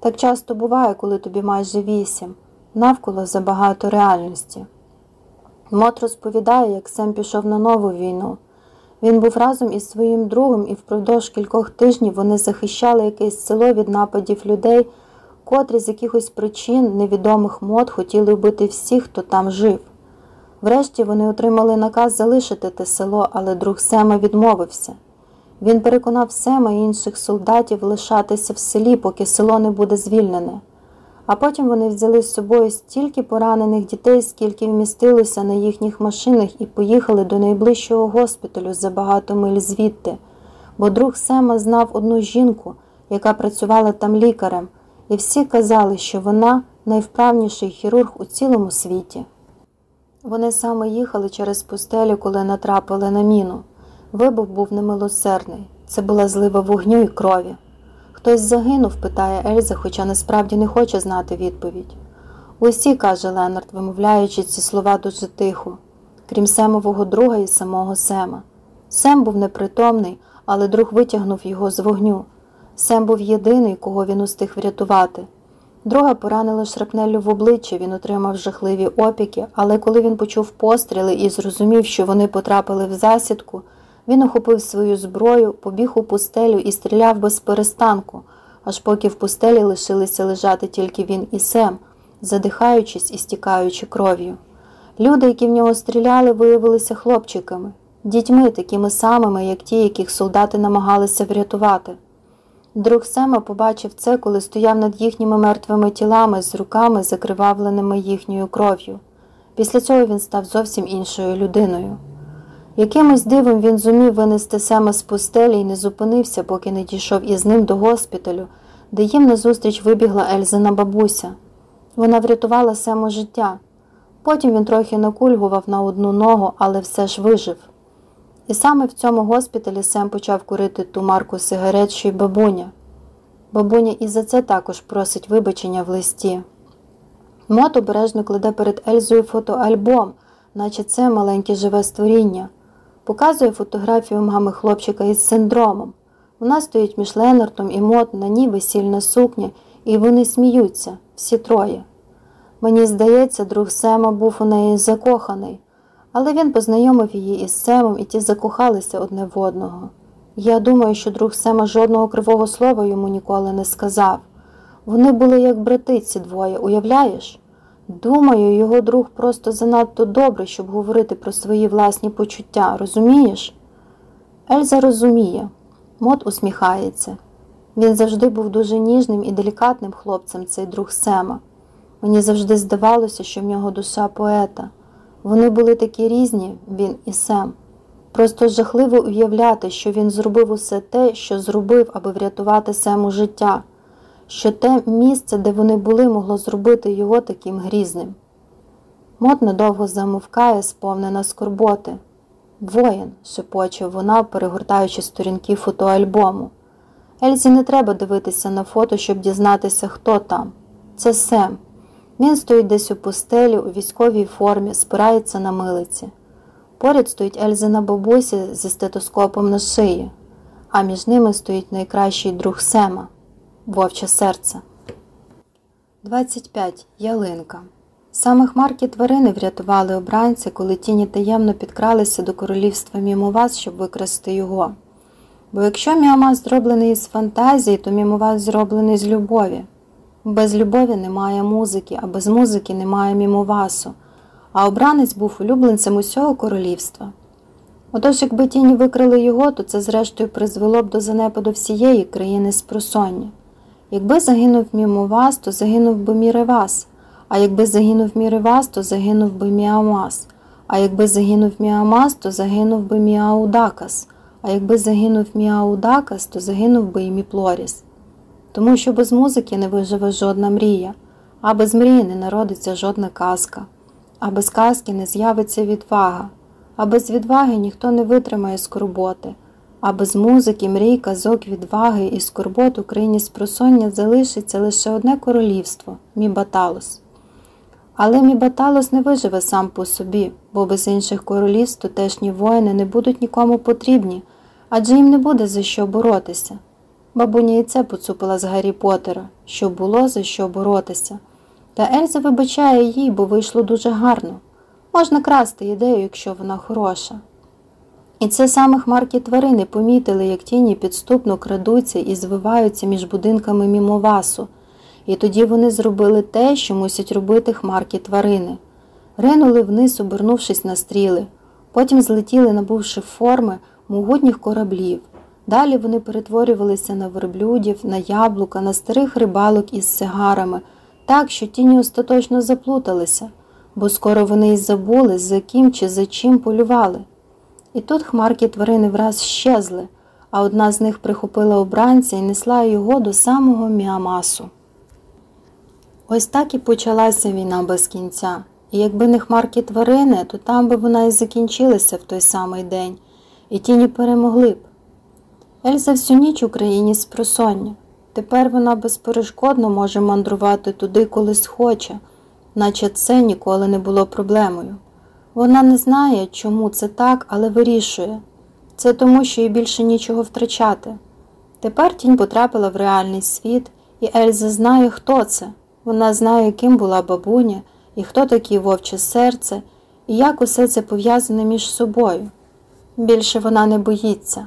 Так часто буває, коли тобі майже вісім, навколо забагато реальності. Мот розповідає, як Сем пішов на нову війну. Він був разом із своїм другом, і впродовж кількох тижнів вони захищали якесь село від нападів людей, котрі з якихось причин невідомих мод хотіли вбити всіх, хто там жив. Врешті вони отримали наказ залишити те село, але друг Сема відмовився. Він переконав Сема і інших солдатів лишатися в селі, поки село не буде звільнене. А потім вони взяли з собою стільки поранених дітей, скільки вмістилося на їхніх машинах, і поїхали до найближчого госпіталю за багато миль звідти, бо друг Сема знав одну жінку, яка працювала там лікарем, і всі казали, що вона найвправніший хірург у цілому світі. Вони саме їхали через пустелю, коли натрапили на міну. Вибух був немилосердний. Це була злива вогню і крові. Хтось загинув, питає Ельза, хоча насправді не хоче знати відповідь. Усі, каже Ленард, вимовляючи ці слова дуже тихо, крім Семового друга і самого Сема. Сем був непритомний, але друг витягнув його з вогню. Сем був єдиний, кого він устиг врятувати. Друга поранила шрапнеллю в обличчя, він отримав жахливі опіки, але коли він почув постріли і зрозумів, що вони потрапили в засідку, він охопив свою зброю, побіг у пустелю і стріляв без перестанку, аж поки в пустелі лишилися лежати тільки він і Сем, задихаючись і стікаючи кров'ю. Люди, які в нього стріляли, виявилися хлопчиками, дітьми такими самими, як ті, яких солдати намагалися врятувати. Друг Сема побачив це, коли стояв над їхніми мертвими тілами з руками, закривавленими їхньою кров'ю. Після цього він став зовсім іншою людиною. Якимось дивом він зумів винести Сема з пустелі і не зупинився, поки не дійшов із ним до госпіталю, де їм назустріч вибігла Ельзина бабуся. Вона врятувала Сему життя. Потім він трохи накульгував на одну ногу, але все ж вижив. І саме в цьому госпіталі Сем почав курити ту марку сигарет, що й бабуня. Бабуня і за це також просить вибачення в листі. Мот обережно кладе перед Ельзою фотоальбом, наче це маленьке живе створіння. Показує фотографію мами хлопчика із синдромом. Вона стоїть між Ленартом і Мот на ній весільна сукня, і вони сміються, всі троє. Мені здається, друг Сема був у неї закоханий, але він познайомив її із Семом, і ті закохалися одне в одного. Я думаю, що друг Сема жодного кривого слова йому ніколи не сказав. Вони були як брати ці двоє, уявляєш? Думаю, його друг просто занадто добрий, щоб говорити про свої власні почуття, розумієш? Ельза розуміє, Мот усміхається. Він завжди був дуже ніжним і делікатним хлопцем, цей друг Сема. Мені завжди здавалося, що в нього душа поета. Вони були такі різні, він і Сем. Просто жахливо уявляти, що він зробив усе те, що зробив, аби врятувати Сему життя що те місце, де вони були, могло зробити його таким грізним. Мот недовго замовкає, сповнена скорботи. Воїн, шепоче вона, перегортаючи сторінки фотоальбому. Ельзі не треба дивитися на фото, щоб дізнатися, хто там. Це Сем. Він стоїть десь у пустелі, у військовій формі, спирається на милиці. Поряд стоїть Ельзина бабуся зі стетоскопом на шиї, а між ними стоїть найкращий друг Сема. Вовче серце. 25. Ялинка. Саме хмарки тварини врятували обранця, коли тіні таємно підкралися до королівства Мімоваз, щоб викрасти його. Бо якщо Міамаз зроблений із фантазії, то Мімоваз зроблений з любові. Без любові немає музики, а без музики немає мімовасу, а обранець був улюбленцем усього королівства. Отож, якби тіні викрили його, то це зрештою призвело б до занепаду всієї країни з просоння. Якби загинув Мімовас, то загинув би Міревас, а якби загинув Міревас, то загинув би Міамас, а якби загинув Міамас, то загинув би Міаудакас, а якби загинув Міаудакас, то загинув би і Міплоріс. Тому що без музики не виживе жодна мрія, а без мрії не народиться жодна казка, а без казки не з'явиться відвага, а без відваги ніхто не витримає скорботи а без музики, мрій, казок, відваги і скорбот Україні з просоння залишиться лише одне королівство мібаталос. Але Мібаталос не виживе сам по собі, бо без інших королівств тутешні воїни не будуть нікому потрібні, адже їм не буде за що боротися. Бабуня і це поцупила з Гаррі Поттера, що було за що боротися. Та Ельза вибачає їй, бо вийшло дуже гарно. Можна красти ідею, якщо вона хороша. І це саме хмарки тварини помітили, як тіні підступно крадуться і звиваються між будинками мімовасу. І тоді вони зробили те, що мусять робити хмарки тварини. Ринули вниз, обернувшись на стріли, потім злетіли, набувши форми могутніх кораблів. Далі вони перетворювалися на верблюдів, на яблука, на старих рибалок із сигарами, так, що тіні остаточно заплуталися, бо скоро вони й забули, за ким чи за чим полювали. І тут хмарки тварини враз щезли, а одна з них прихопила обранця і несла його до самого міамасу. Ось так і почалася війна без кінця, і якби не хмарки тварини, то там би вона і закінчилася в той самий день, і тіні перемогли б. Ельза всю ніч у країні спросоння. Тепер вона безперешкодно може мандрувати туди, коли схоче, наче це ніколи не було проблемою. Вона не знає, чому це так, але вирішує. Це тому, що їй більше нічого втрачати. Тепер тінь потрапила в реальний світ, і Ельза знає, хто це. Вона знає, ким була бабуня, і хто такі вовче серце, і як усе це пов'язане між собою. Більше вона не боїться.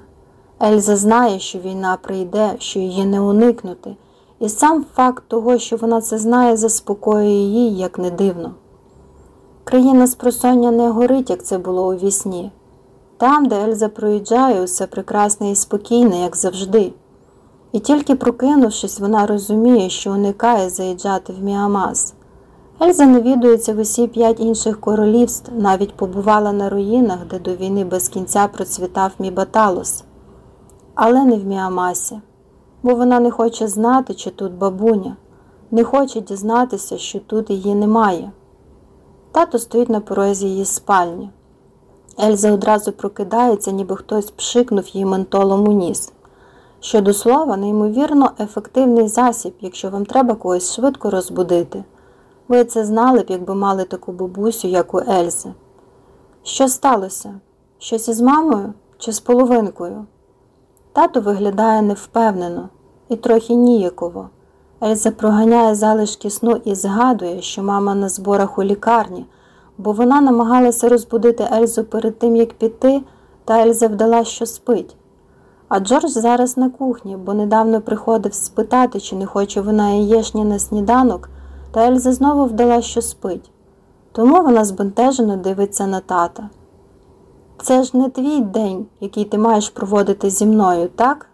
Ельза знає, що війна прийде, що її не уникнути, і сам факт того, що вона це знає, заспокоює її, як не дивно. Країна спросоння не горить, як це було у вісні. Там, де Ельза проїжджає, усе прекрасне і спокійне, як завжди. І тільки прокинувшись, вона розуміє, що уникає заїжджати в Міамаз. Ельза навідується в усі п'ять інших королівств, навіть побувала на руїнах, де до війни без кінця процвітав Мібаталос. Але не в Міамасі, бо вона не хоче знати, чи тут бабуня, не хоче дізнатися, що тут її немає. Тато стоїть на порозі її спальні. Ельза одразу прокидається, ніби хтось пшикнув її ментолом у ніс. Щодо слова, неймовірно ефективний засіб, якщо вам треба когось швидко розбудити. Ви це знали б, якби мали таку бабусю, як у Ельзи. Що сталося? Щось із мамою чи з половинкою? Тато виглядає невпевнено і трохи ніяково. Ельза проганяє залишки сну і згадує, що мама на зборах у лікарні, бо вона намагалася розбудити Ельзу перед тим, як піти, та Ельза вдала, що спить. А Джордж зараз на кухні, бо недавно приходив спитати, чи не хоче вона яєшні на сніданок, та Ельза знову вдала, що спить. Тому вона збентежено дивиться на тата. Це ж не твій день, який ти маєш проводити зі мною, так?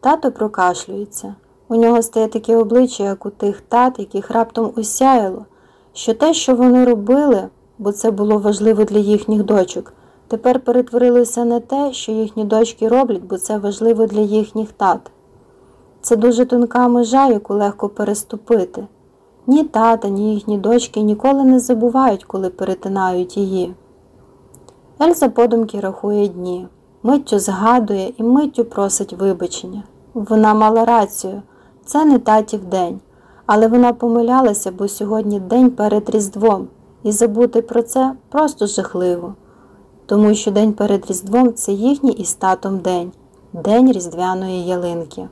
Тато прокашлюється. У нього стає таке обличчя, як у тих тат, яких раптом осяяло, що те, що вони робили, бо це було важливо для їхніх дочок, тепер перетворилося на те, що їхні дочки роблять, бо це важливо для їхніх тат. Це дуже тонка межа, яку легко переступити. Ні тата, ні їхні дочки ніколи не забувають, коли перетинають її. Ельза подумки рахує дні, миттю згадує і миттю просить вибачення. Вона мала рацію, це не татів день, але вона помилялася, бо сьогодні день перед Різдвом, і забути про це просто жахливо, тому що день перед Різдвом це їхній із татом день, день різдвяної ялинки.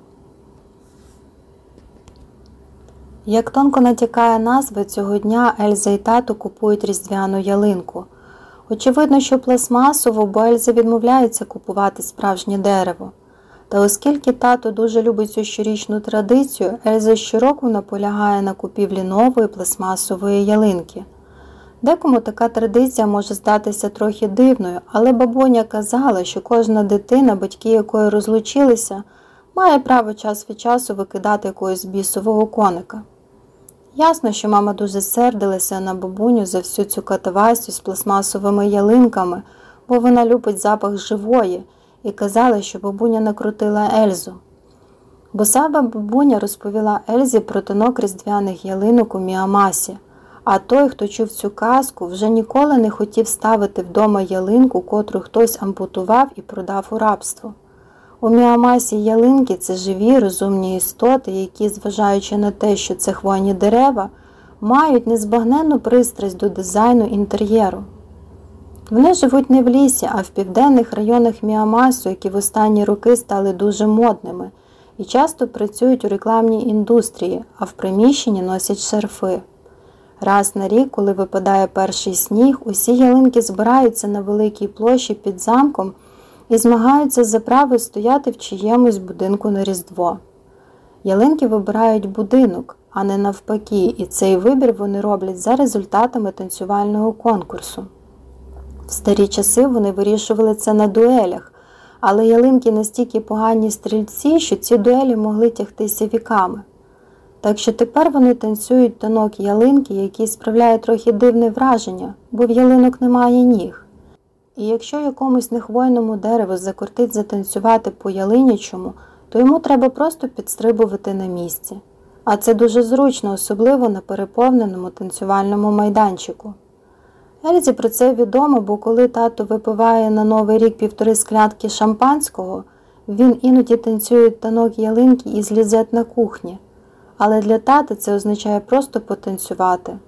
Як тонко натякає назва цього дня Ельза і тато купують різдвяну ялинку. Очевидно, що пластмасово, бо Ельза відмовляється купувати справжнє дерево. Та оскільки тато дуже любить цю щорічну традицію, Ельза щороку наполягає на купівлі нової пластмасової ялинки. Декому така традиція може здатися трохи дивною, але бабуня казала, що кожна дитина, батьки якої розлучилися, має право час від часу викидати якогось бісового коника. Ясно, що мама дуже сердилася на бабуню за всю цю катавасію з пластмасовими ялинками, бо вона любить запах живої, і казала, що бабуня накрутила Ельзу. Бо сама бабуня розповіла Ельзі про тонок різдвяних ялинок у Міамасі, а той, хто чув цю казку, вже ніколи не хотів ставити вдома ялинку, котру хтось ампутував і продав у рабство. У Міамасі ялинки це живі, розумні істоти, які, зважаючи на те, що це хвойні дерева, мають незбагненну пристрасть до дизайну інтер'єру. Вони живуть не в лісі, а в південних районах Міамасу, які в останні роки стали дуже модними, і часто працюють у рекламній індустрії, а в приміщенні носять шарфи. Раз на рік, коли випадає перший сніг, усі ялинки збираються на великій площі під замком і змагаються за право стояти в чиємусь будинку на Різдво. Ялинки вибирають будинок, а не навпаки, і цей вибір вони роблять за результатами танцювального конкурсу. В старі часи вони вирішували це на дуелях, але ялинки настільки погані стрільці, що ці дуелі могли тягтися віками. Так що тепер вони танцюють танок ялинки, який справляє трохи дивне враження, бо в ялинок немає ніг. І якщо якомусь нехвойному дереву закортить затанцювати по ялинячому, то йому треба просто підстрибувати на місці. А це дуже зручно, особливо на переповненому танцювальному майданчику. Ельзі про це відомо, бо коли тато випиває на новий рік півтори склянки шампанського, він іноді танцює танок ялинки і злізет на кухні. Але для тата це означає просто потанцювати.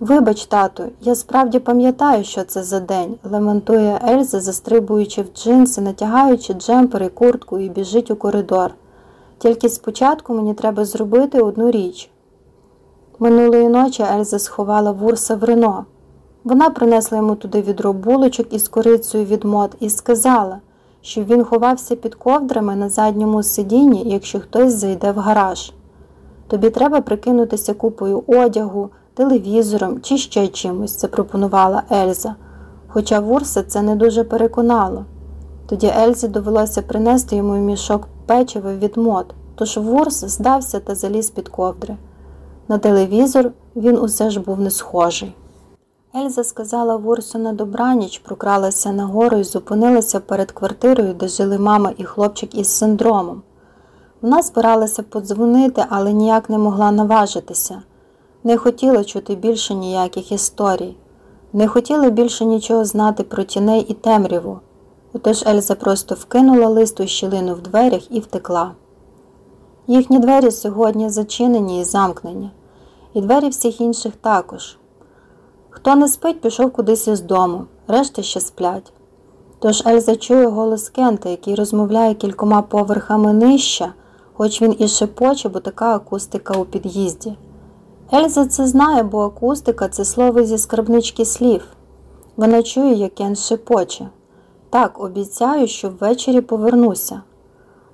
Вибач, тату, я справді пам'ятаю, що це за день, лементує Ельза, застрибуючи в джинси, натягаючи джемпер і куртку і біжить у коридор. Тільки спочатку мені треба зробити одну річ. Минулої ночі Ельза сховала вурса в Рено. Вона принесла йому туди відро булочок із корицею від мод і сказала, що він ховався під ковдрами на задньому сидінні, якщо хтось зайде в гараж. Тобі треба прикинутися купою одягу, телевізором чи ще чимось, запропонувала Ельза. Хоча Вурса це не дуже переконало. Тоді Ельзі довелося принести йому мішок печива від Мод, тож Вурс здався та заліз під ковдри. На телевізор він усе ж був не схожий. Ельза сказала Вурсу на добраніч, прокралася нагору і зупинилася перед квартирою, де жили мама і хлопчик із синдромом. Вона збиралася подзвонити, але ніяк не могла наважитися. Не хотіла чути більше ніяких історій, не хотіла більше нічого знати про тіней і темряву. Отож Ельза просто вкинула лист у щілину в дверях і втекла. Їхні двері сьогодні зачинені і замкнені, і двері всіх інших також. Хто не спить, пішов кудись із дому, решта ще сплять. Тож Ельза чує голос Кента, який розмовляє кількома поверхами нижче, хоч він і шепоче, бо така акустика у під'їзді. Ельза це знає, бо акустика це слово зі скарбнички слів. Вона чує, як Кен шепоче. Так, обіцяю, що ввечері повернуся.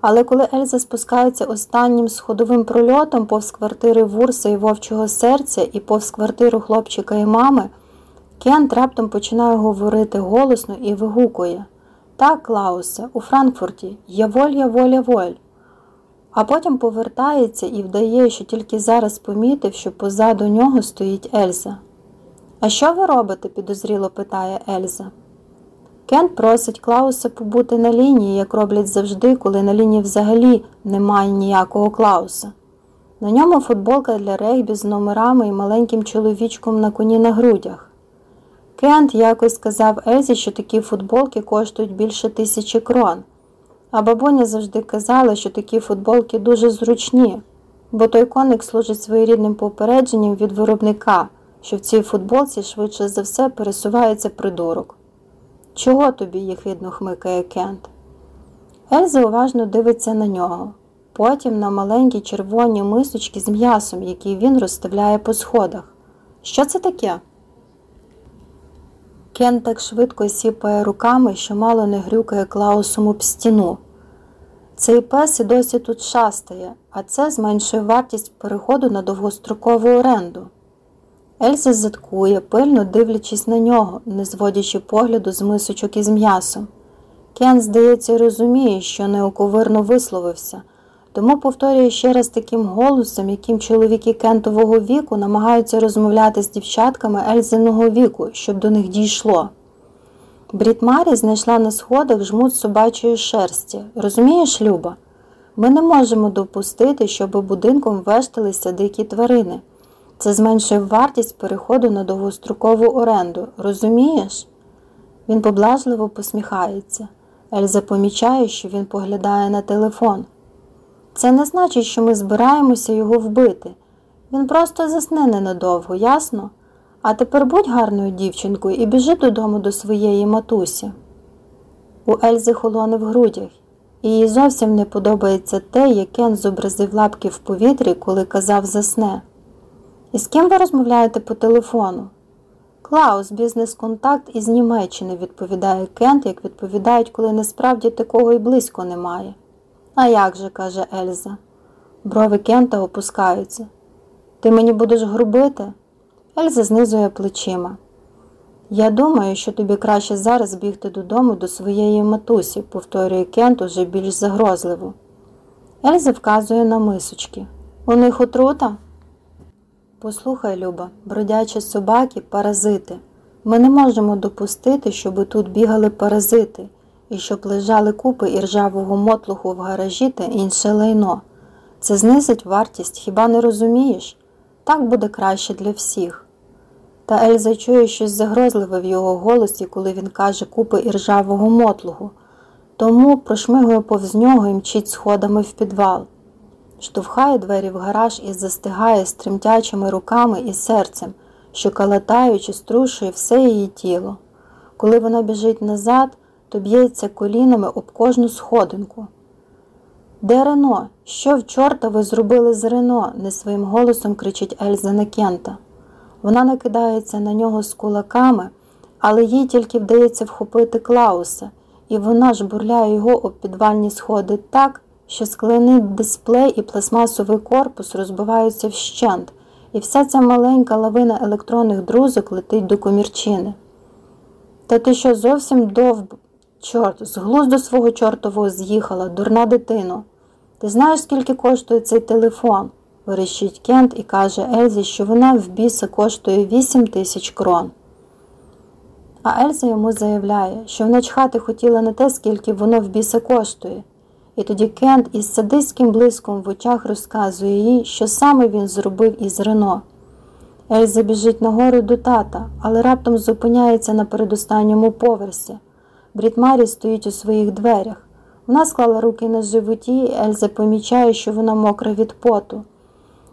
Але коли Ельза спускається останнім сходовим прольотом повз квартири Вурса і вовчого серця і повз квартиру хлопчика і мами, Кент раптом починає говорити голосно і вигукує Так, Клаусе, у Франкфурті, яволь, яволь, яволь. А потім повертається і вдає, що тільки зараз помітив, що позаду нього стоїть Ельза. А що ви робите? підозріло питає Ельза. Кент просить Клауса побути на лінії, як роблять завжди, коли на лінії взагалі немає ніякого Клауса. На ньому футболка для регбі з номерами і маленьким чоловічком на коні на грудях. Кент якось сказав Ельзі, що такі футболки коштують більше тисячі крон. А бабуня завжди казала, що такі футболки дуже зручні, бо той коник служить своєрідним попередженням від виробника, що в цій футболці швидше за все пересувається придурок. Чого тобі, єхидно хмикає Кент? Ельза уважно дивиться на нього, потім на маленькі червоні мисочки з м'ясом, які він розставляє по сходах. Що це таке? Кен так швидко сіпає руками, що мало не грюкає Клаусом об стіну. Цей пес і досі тут шастає, а це зменшує вартість переходу на довгострокову оренду. Ельза заткує, пильно дивлячись на нього, не зводячи погляду з мисочок із м'ясом. Кен, здається, розуміє, що неоковирно висловився, тому повторює ще раз таким голосом, яким чоловіки кентового віку намагаються розмовляти з дівчатками Ельзиного віку, щоб до них дійшло. Брід Марі знайшла на сходах жмут собачої шерсті. Розумієш, Люба? Ми не можемо допустити, щоб будинком вешталися дикі тварини. Це зменшує вартість переходу на довгострокову оренду. Розумієш? Він поблажливо посміхається. Ельза помічає, що він поглядає на телефон. Це не значить, що ми збираємося його вбити. Він просто засне ненадовго, ясно? А тепер будь гарною дівчинкою і біжи додому до своєї матусі. У Ельзи холоне в грудях, і їй зовсім не подобається те, як Кен зобразив лапки в повітрі, коли казав засне. І з ким ви розмовляєте по телефону? Клаус, бізнес-контакт із Німеччини, відповідає Кент, як відповідають, коли насправді такого і близько немає. А як же, каже Ельза. Брови Кента опускаються. Ти мені будеш грубити? Ельза знизує плечима. Я думаю, що тобі краще зараз бігти додому до своєї матусі, повторює Кент уже більш загрозливо. Ельза вказує на мисочки. У них отрута? Послухай, Люба, бродячі собаки паразити. Ми не можемо допустити, щоб тут бігали паразити і щоб лежали купи іржавого мотлуху в гаражі та інше лайно. Це знизить вартість, хіба не розумієш? Так буде краще для всіх. Та Ельза чує щось загрозливе в його голосі, коли він каже купи іржавого мотлугу, тому прошмигує повз нього і мчить сходами в підвал штовхає двері в гараж і застигає з руками і серцем, що калатаючи, струшує все її тіло. Коли вона біжить назад, то б'ється колінами об кожну сходинку. Де Рено? Що в чорта ви зробили з Рено? не своїм голосом кричить Ельза на Кента. Вона накидається на нього з кулаками, але їй тільки вдається вхопити Клауса, і вона ж бурляє його об підвальні сходи так, що скляний дисплей і пластмасовий корпус розбиваються вщент, і вся ця маленька лавина електронних друзок летить до комірчини. Та ти що зовсім довб, чорт, з глузду свого чортового з'їхала, дурна дитино. Ти знаєш, скільки коштує цей телефон? верещить Кент і каже Ельзі, що вона в біса коштує 8 тисяч крон. А Ельза йому заявляє, що вона чхати хотіла не те, скільки воно в біса коштує. І тоді Кент із садистським блиском в очах розказує їй, що саме він зробив із Рено. Ельза біжить нагору до тата, але раптом зупиняється на передостанньому поверсі. Брітмарі стоїть у своїх дверях. Вона склала руки на животі, і Ельза помічає, що вона мокра від поту.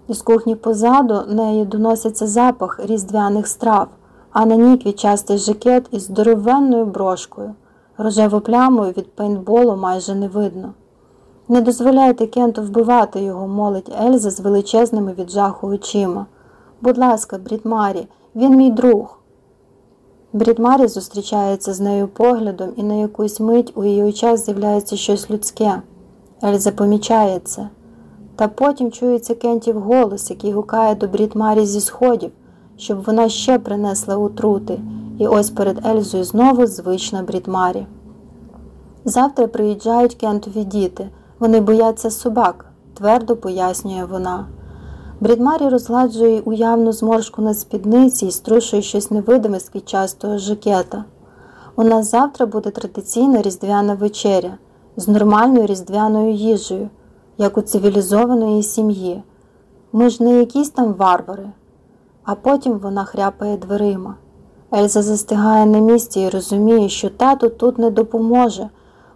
Із кухні позаду неї доноситься запах різдвяних страв, а на ній квітчастий жакет із здоровенною брошкою. Рожеву плямою від пейнтболу майже не видно. Не дозволяйте Кенту вбивати його, молить Ельза з величезними від жаху очима. Будь ласка, Брітмарі, він мій друг. Брітмарі зустрічається з нею поглядом, і на якусь мить у її очах з'являється щось людське. Ельза помічає це. Та потім чується Кентів голос, який гукає до Брітмарі зі сходів, щоб вона ще принесла отрути, і ось перед Ельзою знову звична Брітмарі. Завтра приїжджають Кентові діти. Вони бояться собак, твердо пояснює вона. Брідмарі розгладжує уявну зморшку на спідниці і струшує щось невидиме з квітчастого жакета. У нас завтра буде традиційна різдвяна вечеря з нормальною різдвяною їжею, як у цивілізованої сім'ї. Ми ж не якісь там варвари. А потім вона хряпає дверима. Ельза застигає на місці і розуміє, що тато тут не допоможе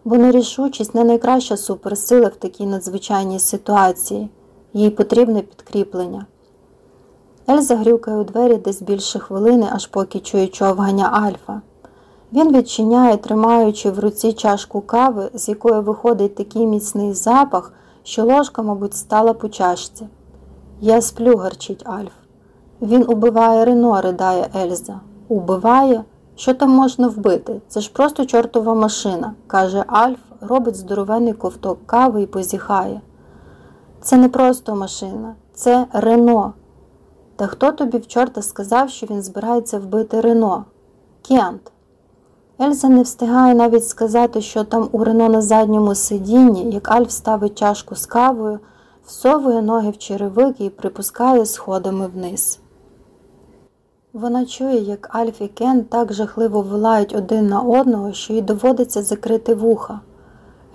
бо нерішучість не найкраща суперсила в такій надзвичайній ситуації, їй потрібне підкріплення. Ельза грюкає у двері десь більше хвилини, аж поки чує човгання Альфа. Він відчиняє, тримаючи в руці чашку кави, з якої виходить такий міцний запах, що ложка, мабуть, стала по чашці. Я сплю, гарчить Альф. Він убиває Рено, ридає Ельза. Убиває? Що там можна вбити? Це ж просто чортова машина, каже Альф, робить здоровенний ковток кави і позіхає. Це не просто машина, це Рено. Та хто тобі в чорта сказав, що він збирається вбити Рено? Кент. Ельза не встигає навіть сказати, що там у Рено на задньому сидінні, як Альф ставить чашку з кавою, всовує ноги в черевики і припускає сходами вниз. Вона чує, як Альф і Кен так жахливо волають один на одного, що їй доводиться закрити вуха.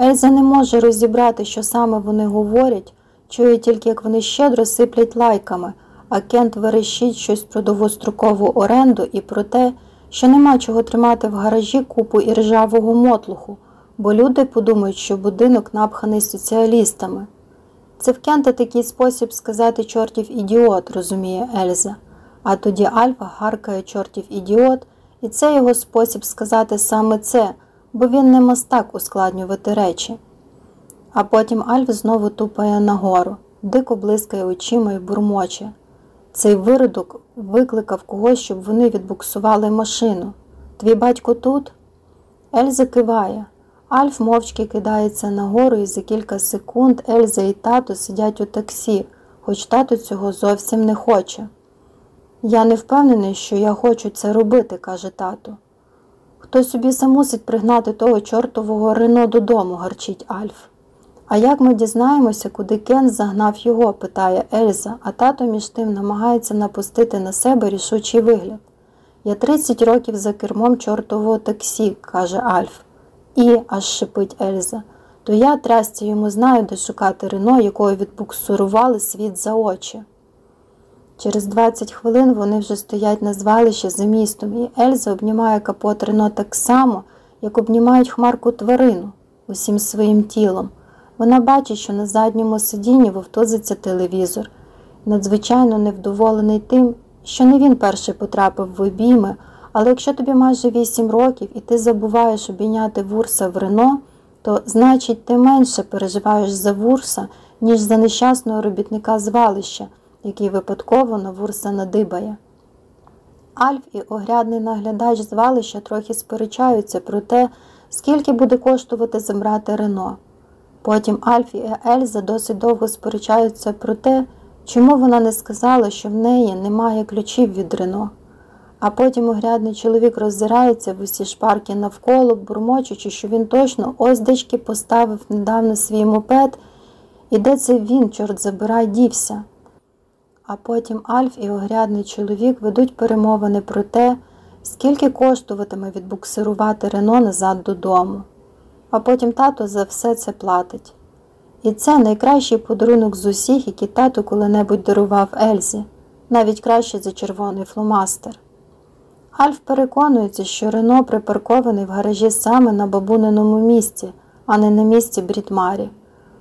Ельза не може розібрати, що саме вони говорять, чує тільки, як вони щедро сиплять лайками, а Кент верещить щось про довгострокову оренду і про те, що нема чого тримати в гаражі купу іржавого мотлуху, бо люди подумають, що будинок напханий соціалістами. Це в Кента такий спосіб сказати чортів ідіот, розуміє Ельза. А тоді Альфа гаркає чортів ідіот, і це його спосіб сказати саме це, бо він не мастак ускладнювати речі. А потім Альф знову тупає нагору, дико блискає очима і бурмоче. Цей виродок викликав когось, щоб вони відбуксували машину. Твій батько тут? Ельза киває. Альф мовчки кидається нагору, і за кілька секунд Ельза і тато сидять у таксі, хоч тато цього зовсім не хоче. Я не впевнений, що я хочу це робити, каже тато. Хтось собі сам мусить пригнати того чортового Рено додому, гарчить Альф. А як ми дізнаємося, куди Кен загнав його? питає Ельза, а тато між тим намагається напустити на себе рішучий вигляд. Я 30 років за кермом чортового таксі, каже Альф. І, аж шипить Ельза, то я трясця йому знаю, де шукати Рено, якого відбуксурували світ за очі. Через 20 хвилин вони вже стоять на звалищі за містом, і Ельза обнімає капот Рено так само, як обнімають хмарку тварину усім своїм тілом. Вона бачить, що на задньому сидінні вовтузиться телевізор, надзвичайно невдоволений тим, що не він перший потрапив в обійми, але якщо тобі майже 8 років і ти забуваєш обійняти вурса в Рено, то значить ти менше переживаєш за вурса, ніж за нещасного робітника звалища, який випадково на вурса надибає. Альф і огрядний наглядач звалища трохи сперечаються про те, скільки буде коштувати забрати Рено. Потім Альфі і Ельза досить довго сперечаються про те, чому вона не сказала, що в неї немає ключів від Рено. А потім огрядний чоловік роззирається в усі шпарки навколо, бурмочучи, що він точно ось дечки поставив недавно свій мопед, і де це він, чорт забирай, дівся. А потім Альф і огрядний чоловік ведуть перемовини про те, скільки коштуватиме відбуксирувати Рено назад додому а потім тато за все це платить. І це найкращий подарунок з усіх, які тато коли-небудь дарував Ельзі, навіть краще за червоний фломастер. Альф переконується, що Рено припаркований в гаражі саме на бабуниному місці, а не на місці Брітмарі.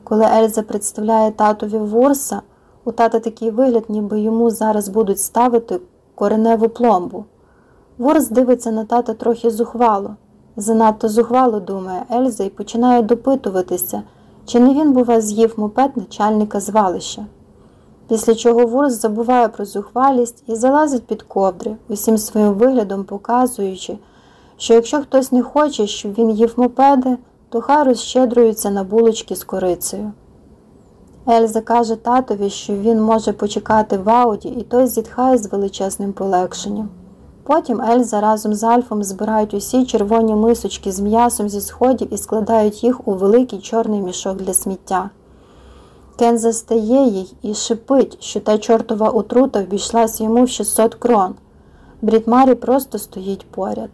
Коли Ельза представляє татові Ворса, у тата такий вигляд, ніби йому зараз будуть ставити кореневу пломбу. Ворс дивиться на тата трохи зухвало, Занадто зухвало думає Ельза і починає допитуватися, чи не він, бува, з'їв мопед начальника звалища. Після чого Вурс забуває про зухвалість і залазить під ковдри, усім своїм виглядом показуючи, що якщо хтось не хоче, щоб він їв мопеди, то хай розщедрується на булочки з корицею. Ельза каже татові, що він може почекати в ауді, і той зітхає з величезним полегшенням. Потім Ельза разом з Альфом збирають усі червоні мисочки з м'ясом зі сходів і складають їх у великий чорний мішок для сміття. Кен застає їй і шипить, що та чортова отрута обійшлась йому в 600 крон. Брітмарі просто стоїть поряд.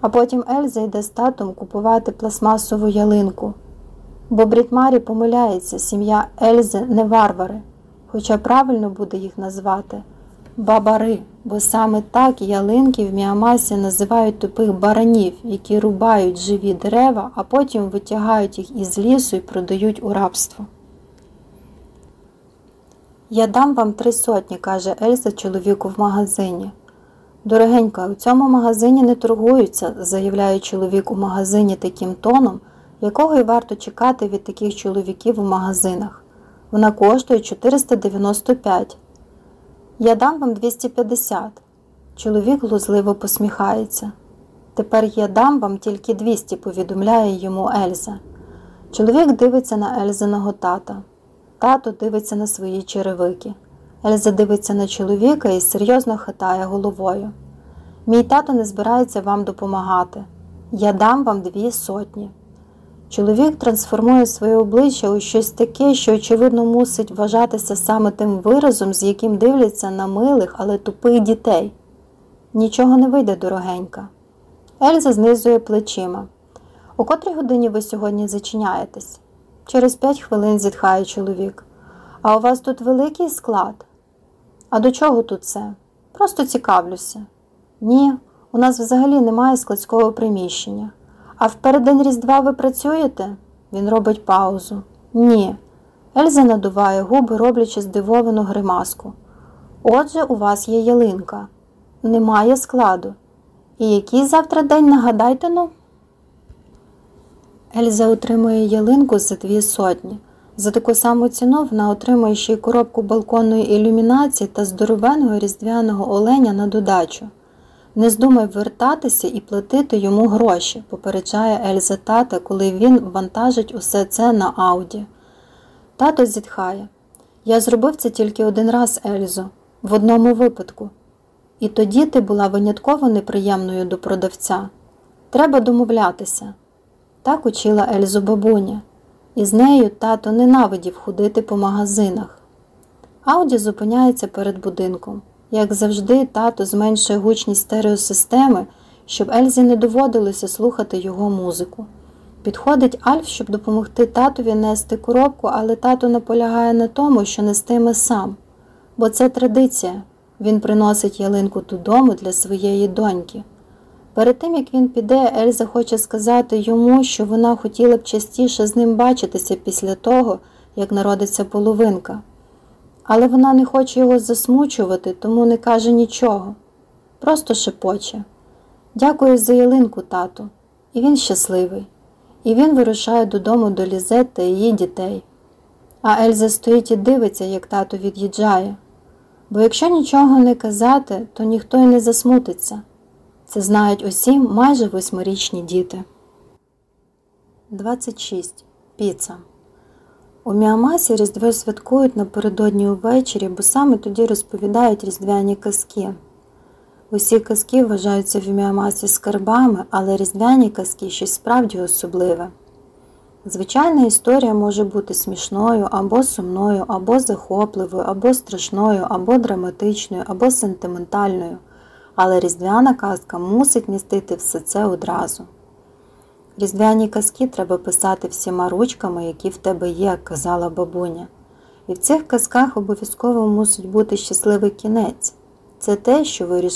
А потім Ельза йде з татом купувати пластмасову ялинку. Бо Брітмарі помиляється, сім'я Ельзи не варвари, хоча правильно буде їх назвати бабари, бо саме так ялинки в Міамасі називають тупих баранів, які рубають живі дерева, а потім витягають їх із лісу і продають у рабство. Я дам вам три сотні, каже Ельза чоловіку в магазині. Дорогенька, у цьому магазині не торгуються, заявляє чоловік у магазині таким тоном, якого й варто чекати від таких чоловіків у магазинах. Вона коштує 495. Я дам вам 250. Чоловік глузливо посміхається. Тепер я дам вам тільки 200, повідомляє йому Ельза. Чоловік дивиться на Ельзиного тата. Тато дивиться на свої черевики. Ельза дивиться на чоловіка і серйозно хитає головою. Мій тато не збирається вам допомагати. Я дам вам дві сотні. Чоловік трансформує своє обличчя у щось таке, що, очевидно, мусить вважатися саме тим виразом, з яким дивляться на милих, але тупих дітей. Нічого не вийде, дорогенька. Ельза знизує плечима. У котрій годині ви сьогодні зачиняєтесь? Через п'ять хвилин зітхає чоловік. А у вас тут великий склад? А до чого тут це? Просто цікавлюся. Ні, у нас взагалі немає складського приміщення. А в переддень Різдва ви працюєте? Він робить паузу. Ні. Ельза надуває губи, роблячи здивовану гримаску. Отже, у вас є ялинка. Немає складу. І який завтра день нагадайте ну? Ельза отримує ялинку за дві сотні. За таку саму ціну вона отримує ще й коробку балконної ілюмінації та здоровенного різдвяного оленя на додачу. Не здумай вертатися і платити йому гроші, попереджає Ельза тата, коли він вантажить усе це на ауді. Тато зітхає. Я зробив це тільки один раз, Ельзо, в одному випадку. І тоді ти була винятково неприємною до продавця. Треба домовлятися. Так учила Ельзу бабуня, і з нею тато ненавидів ходити по магазинах. Ауді зупиняється перед будинком. Як завжди, тато зменшує гучність стереосистеми, щоб Ельзі не доводилося слухати його музику. Підходить Альф, щоб допомогти татові нести коробку, але тато наполягає на тому, що нестиме сам, бо це традиція. Він приносить ялинку додому для своєї доньки. Перед тим як він піде, Ельза хоче сказати йому, що вона хотіла б частіше з ним бачитися після того, як народиться половинка. Але вона не хоче його засмучувати, тому не каже нічого. Просто шепоче. Дякую за ялинку, тату. І він щасливий. І він вирушає додому до Лізет та її дітей. А Ельза стоїть і дивиться, як тато від'їжджає. Бо якщо нічого не казати, то ніхто й не засмутиться. Це знають усі майже восьмирічні діти. 26. Піца. У Міамасі Різдво святкують напередодні увечері, бо саме тоді розповідають різдвяні казки. Усі казки вважаються в Міамасі скарбами, але різдвяні казки щось справді особливе. Звичайна історія може бути смішною або сумною, або захопливою, або страшною, або драматичною, або сентиментальною, але різдвяна казка мусить містити все це одразу. Різдвяні казки треба писати всіма ручками, які в тебе є, казала бабуня. І в цих казках обов'язково мусить бути щасливий кінець. Це те, що вирішили